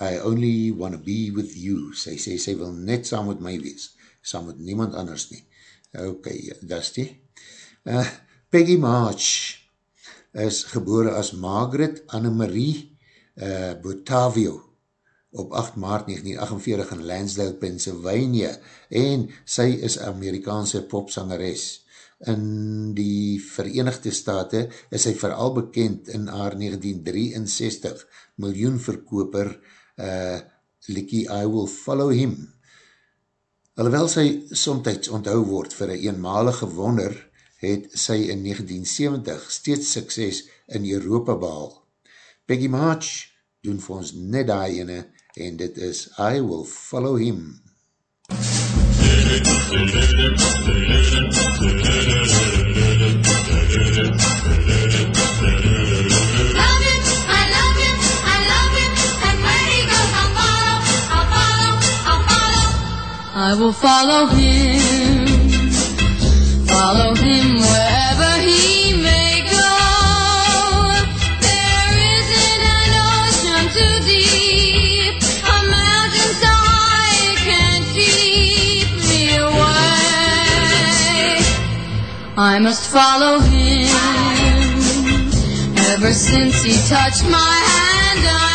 I only wanna be with you. Sy sê, sy wil net saam met my wees. Saam met niemand anders nie. Ok, die. Uh, Peggy March is gebore as Margaret Annemarie uh, Botavio op 8 maart 1948 in Lansdale, Pennsylvania en sy is Amerikaanse popsangeres. In die Verenigde Staten is sy vooral bekend in haar 1963 miljoen verkoper uh, Likkie I Will Follow Him. Alhoewel sy somtijds onthou word vir een eenmalige wonder, het sy in 1970 steeds sukses in Europa behal. Peggy March doen vir ons net die ene en dit is I Will Follow Him. I will follow him, follow him I must follow him. Ever since he touched my hand, I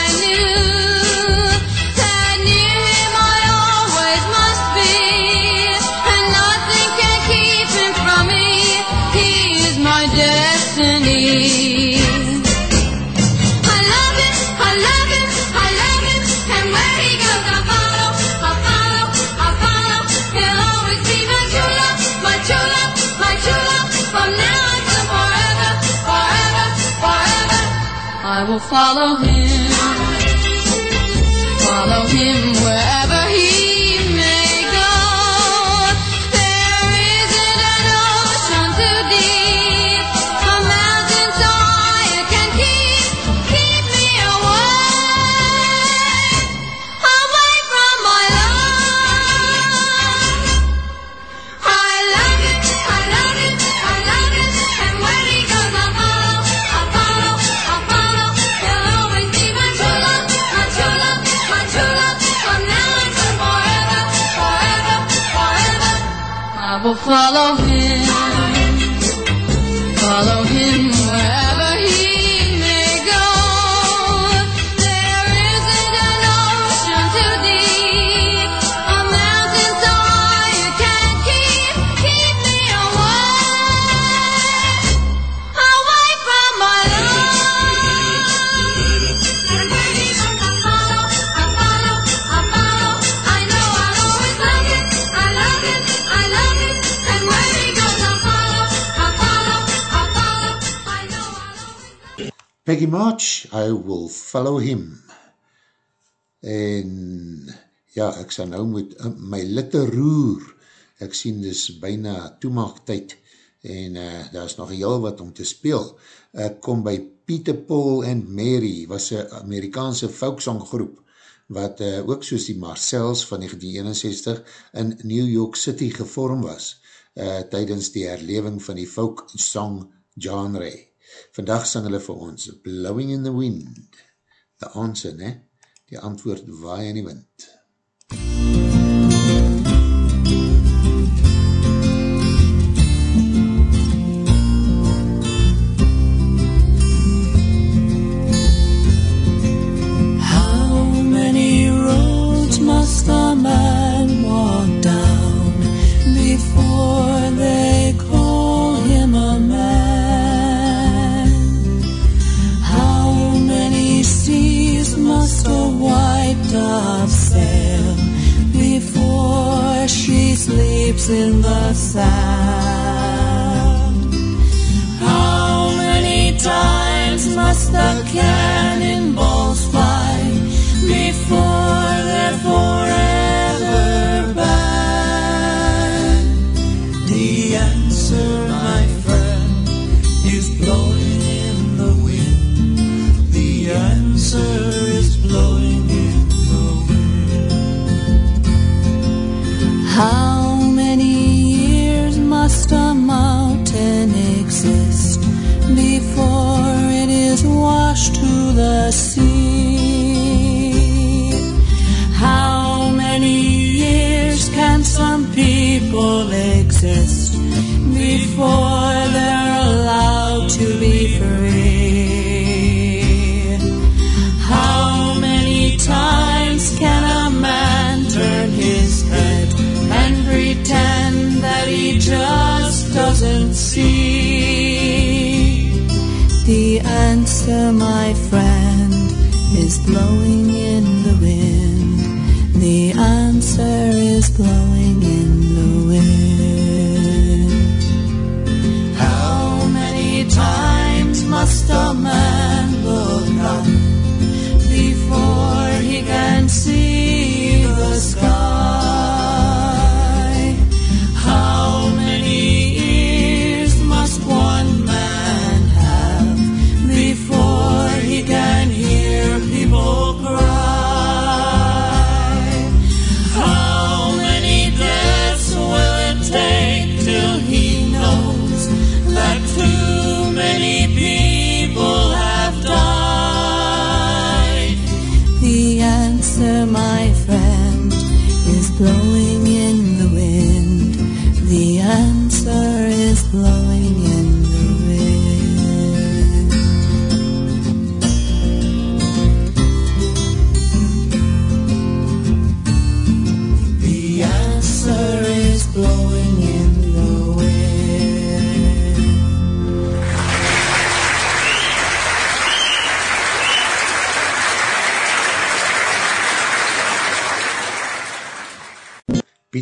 follow him, follow him I Peggy March, I will follow him. En ja, ek sal nou met uh, my litte roer, ek sien dis byna toemaagtijd en uh, daar is nog heel wat om te speel. Ek kom by Peter, Paul and Mary, was een Amerikaanse folksonggroep wat uh, ook soos die Marcells van 1961 in New York City gevorm was uh, tydens die herleving van die folk song genre. Vandag sing hulle vir ons Blowing in the Wind. The answer, ne? Die antwoord waai in die wind. How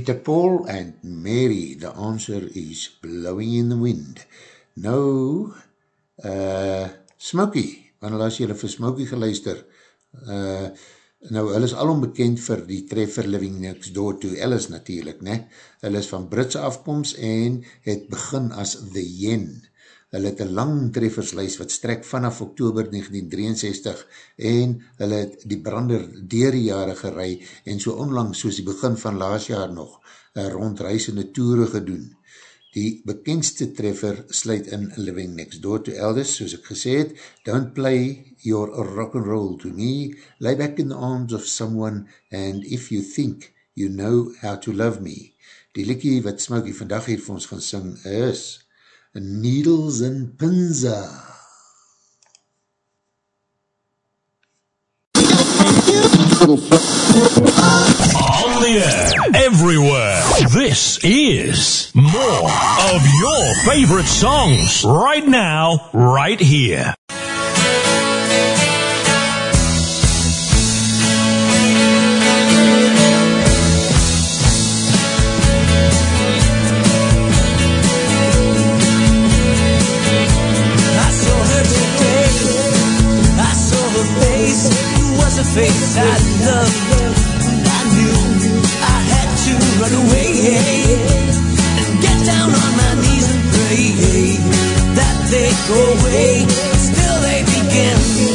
Peter Paul and Mary, the answer is blowing in the wind. Nou, uh, Smokey, wanneer laat jylle vir Smokey geluister? Uh, nou, hulle is alom bekend vir die treffer Living Next Door to Alice natuurlijk, ne? Hulle is van Britse afkomst en het begin as The Yen. Hulle het een lang trefferslijst wat strek vanaf oktober 1963 en hulle het die brander dier die jare gerei en so onlangs soos die begin van laas jaar nog rondreisende toere gedoen. Die bekendste treffer sluit in Living Next Door to Elders, soos ek gesê het, Don't play your rock and roll to me, lay back in the arms of someone, and if you think you know how to love me. Die liekie wat Smokey vandag hier vir ons gaan sing is Needles and Pinza. On the air, everywhere. This is more of your favorite songs right now, right here. Face I loved. I knew I had to run away and get down on my knees and pray that they go away. Still they begin.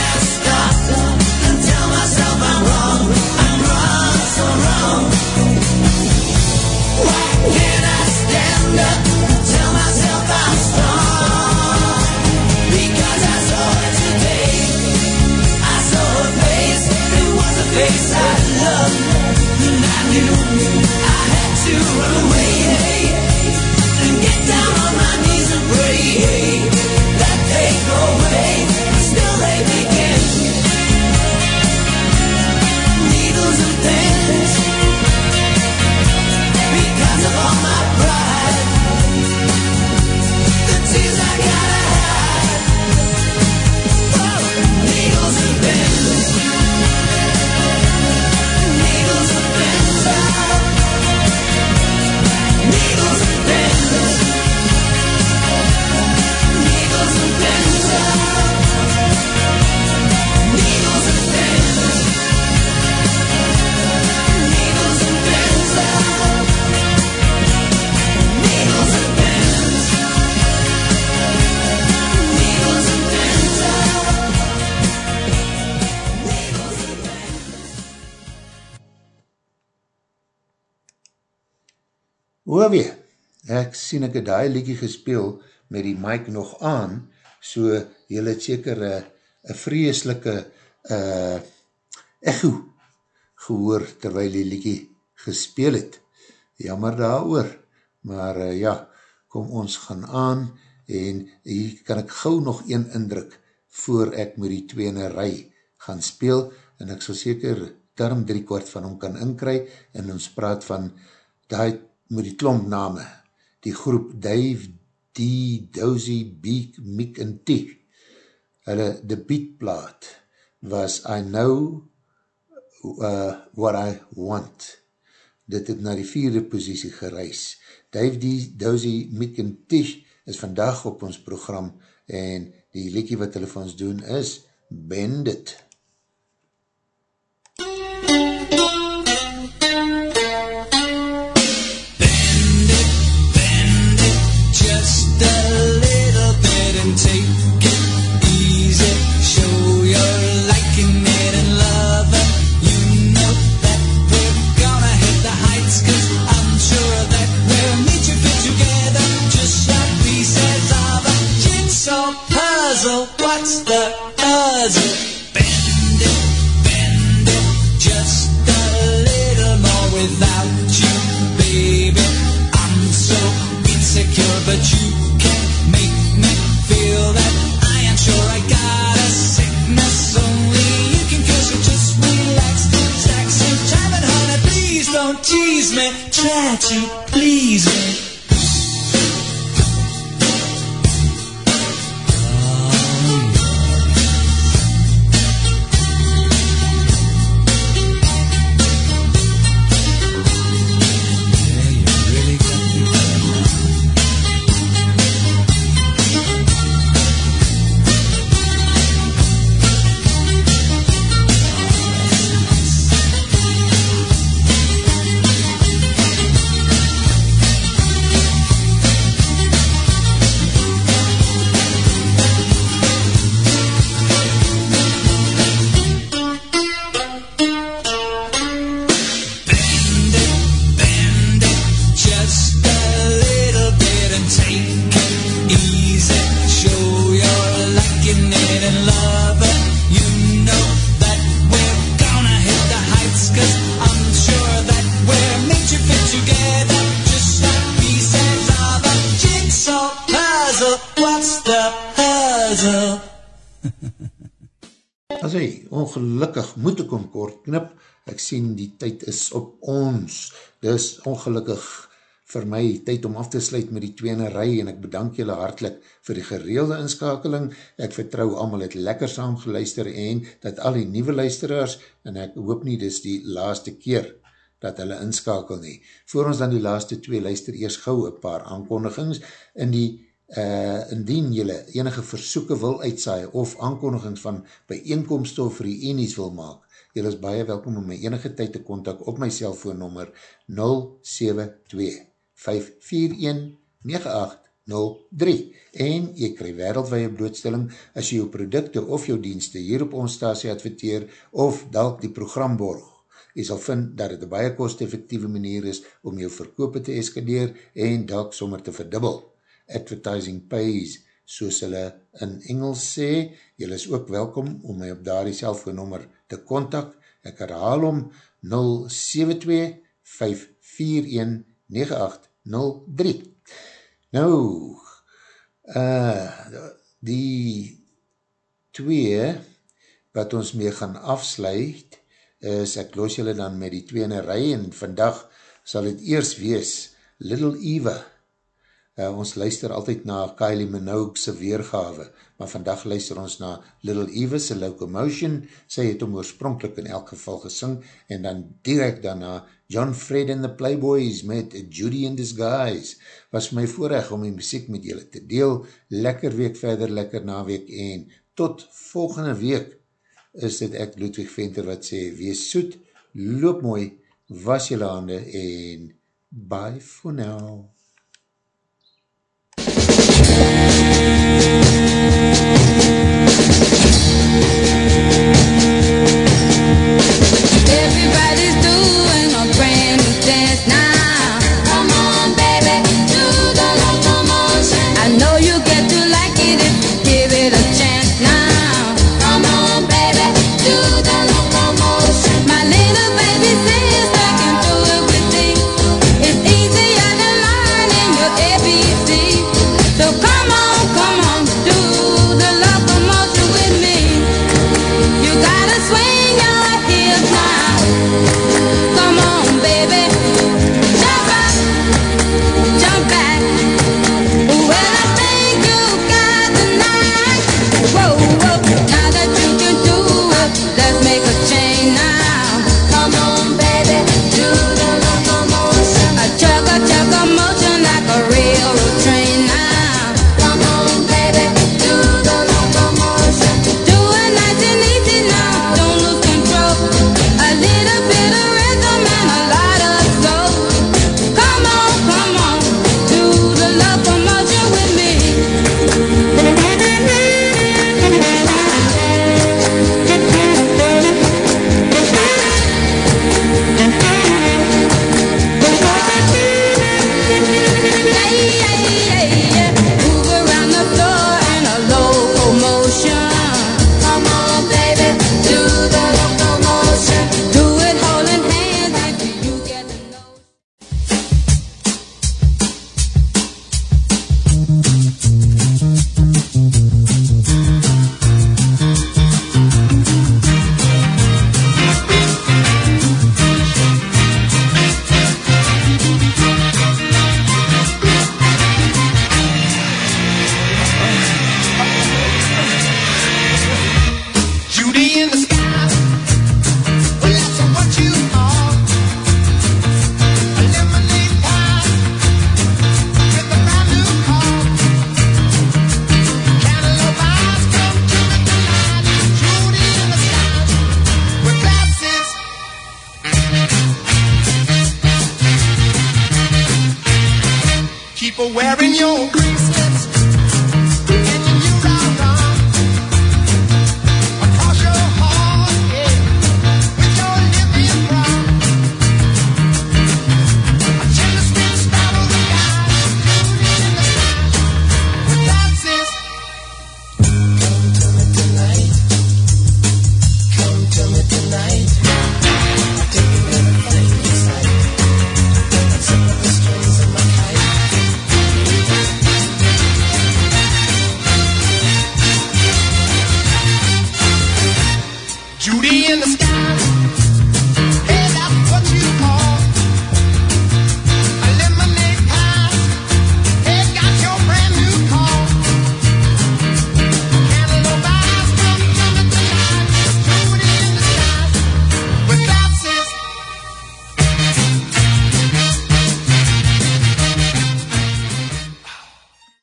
And sien ek het die liedje gespeel met die mic nog aan, so jylle het seker een vreeslike uh, echo gehoor terwijl die liedje gespeel het. Jammer daar oor, maar uh, ja, kom ons gaan aan en hier kan ek gauw nog een indruk voor ek met die tweene rij gaan speel en ek sal seker term drie kwart van hom kan inkry en ons praat van die met die klomp name, die groep Dave, D, Dozy, Beek, Meek en T. Hulle debietplaat was I Know uh, What I Want. Dit het na die vierde posiesie gereis. Dave, D, Dozy, Meek en T is vandag op ons program en die liekie wat hulle van ons doen is Bandit. and try to please me. Kort knip, ek sien die tyd is op ons, dis ongelukkig vir my tyd om af te sluit met die tweene rij en ek bedank julle hartlik vir die gereelde inskakeling, ek vertrou allemaal het lekker saam geluister en dat al die nieuwe luisteraars, en ek hoop nie dis die laaste keer dat hulle inskakel nie. Voor ons dan die laaste twee luister eers gauw een paar aankondigings. In die uh, indien jylle enige versoeken wil uitsaai of aankondigings van bijeenkomst of reenies wil maak, jylle is baie welkom om my enige tyd te kontak op my cellfoonnummer 072-541-9803 en jy krij wereldwaie blootstelling as jy jou producte of jou dienste hier op ons stasie adverteer of dalk die program borg. Jy sal vind dat het een baie kost-effectieve manier is om jou verkoop te eskadeer en dalk sommer te verdubbel advertising pays, soos hulle in Engels sê, julle is ook welkom om my op daar die cellfoonnummer te kontak, ek herhaal om 072-541-9803. Nou, uh, die twee wat ons mee gaan afsluit, is ek los julle dan met die tweene rij en vandag sal het eers wees Little Eva Uh, ons luister altyd na Kylie Minogue'se weergave, maar vandag luister ons na Little Eva's Locomotion, sy het om oorspronkelijk in elk geval gesing, en dan direct daarna John Fred and the Playboys met Judy in Disguise. Was my voorrecht om die muziek met julle te deel, lekker week verder, lekker na week, en tot volgende week is dit ek Ludwig Venter wat sê, wees soet, loop mooi, was julle hande, en bye for now. Everybody's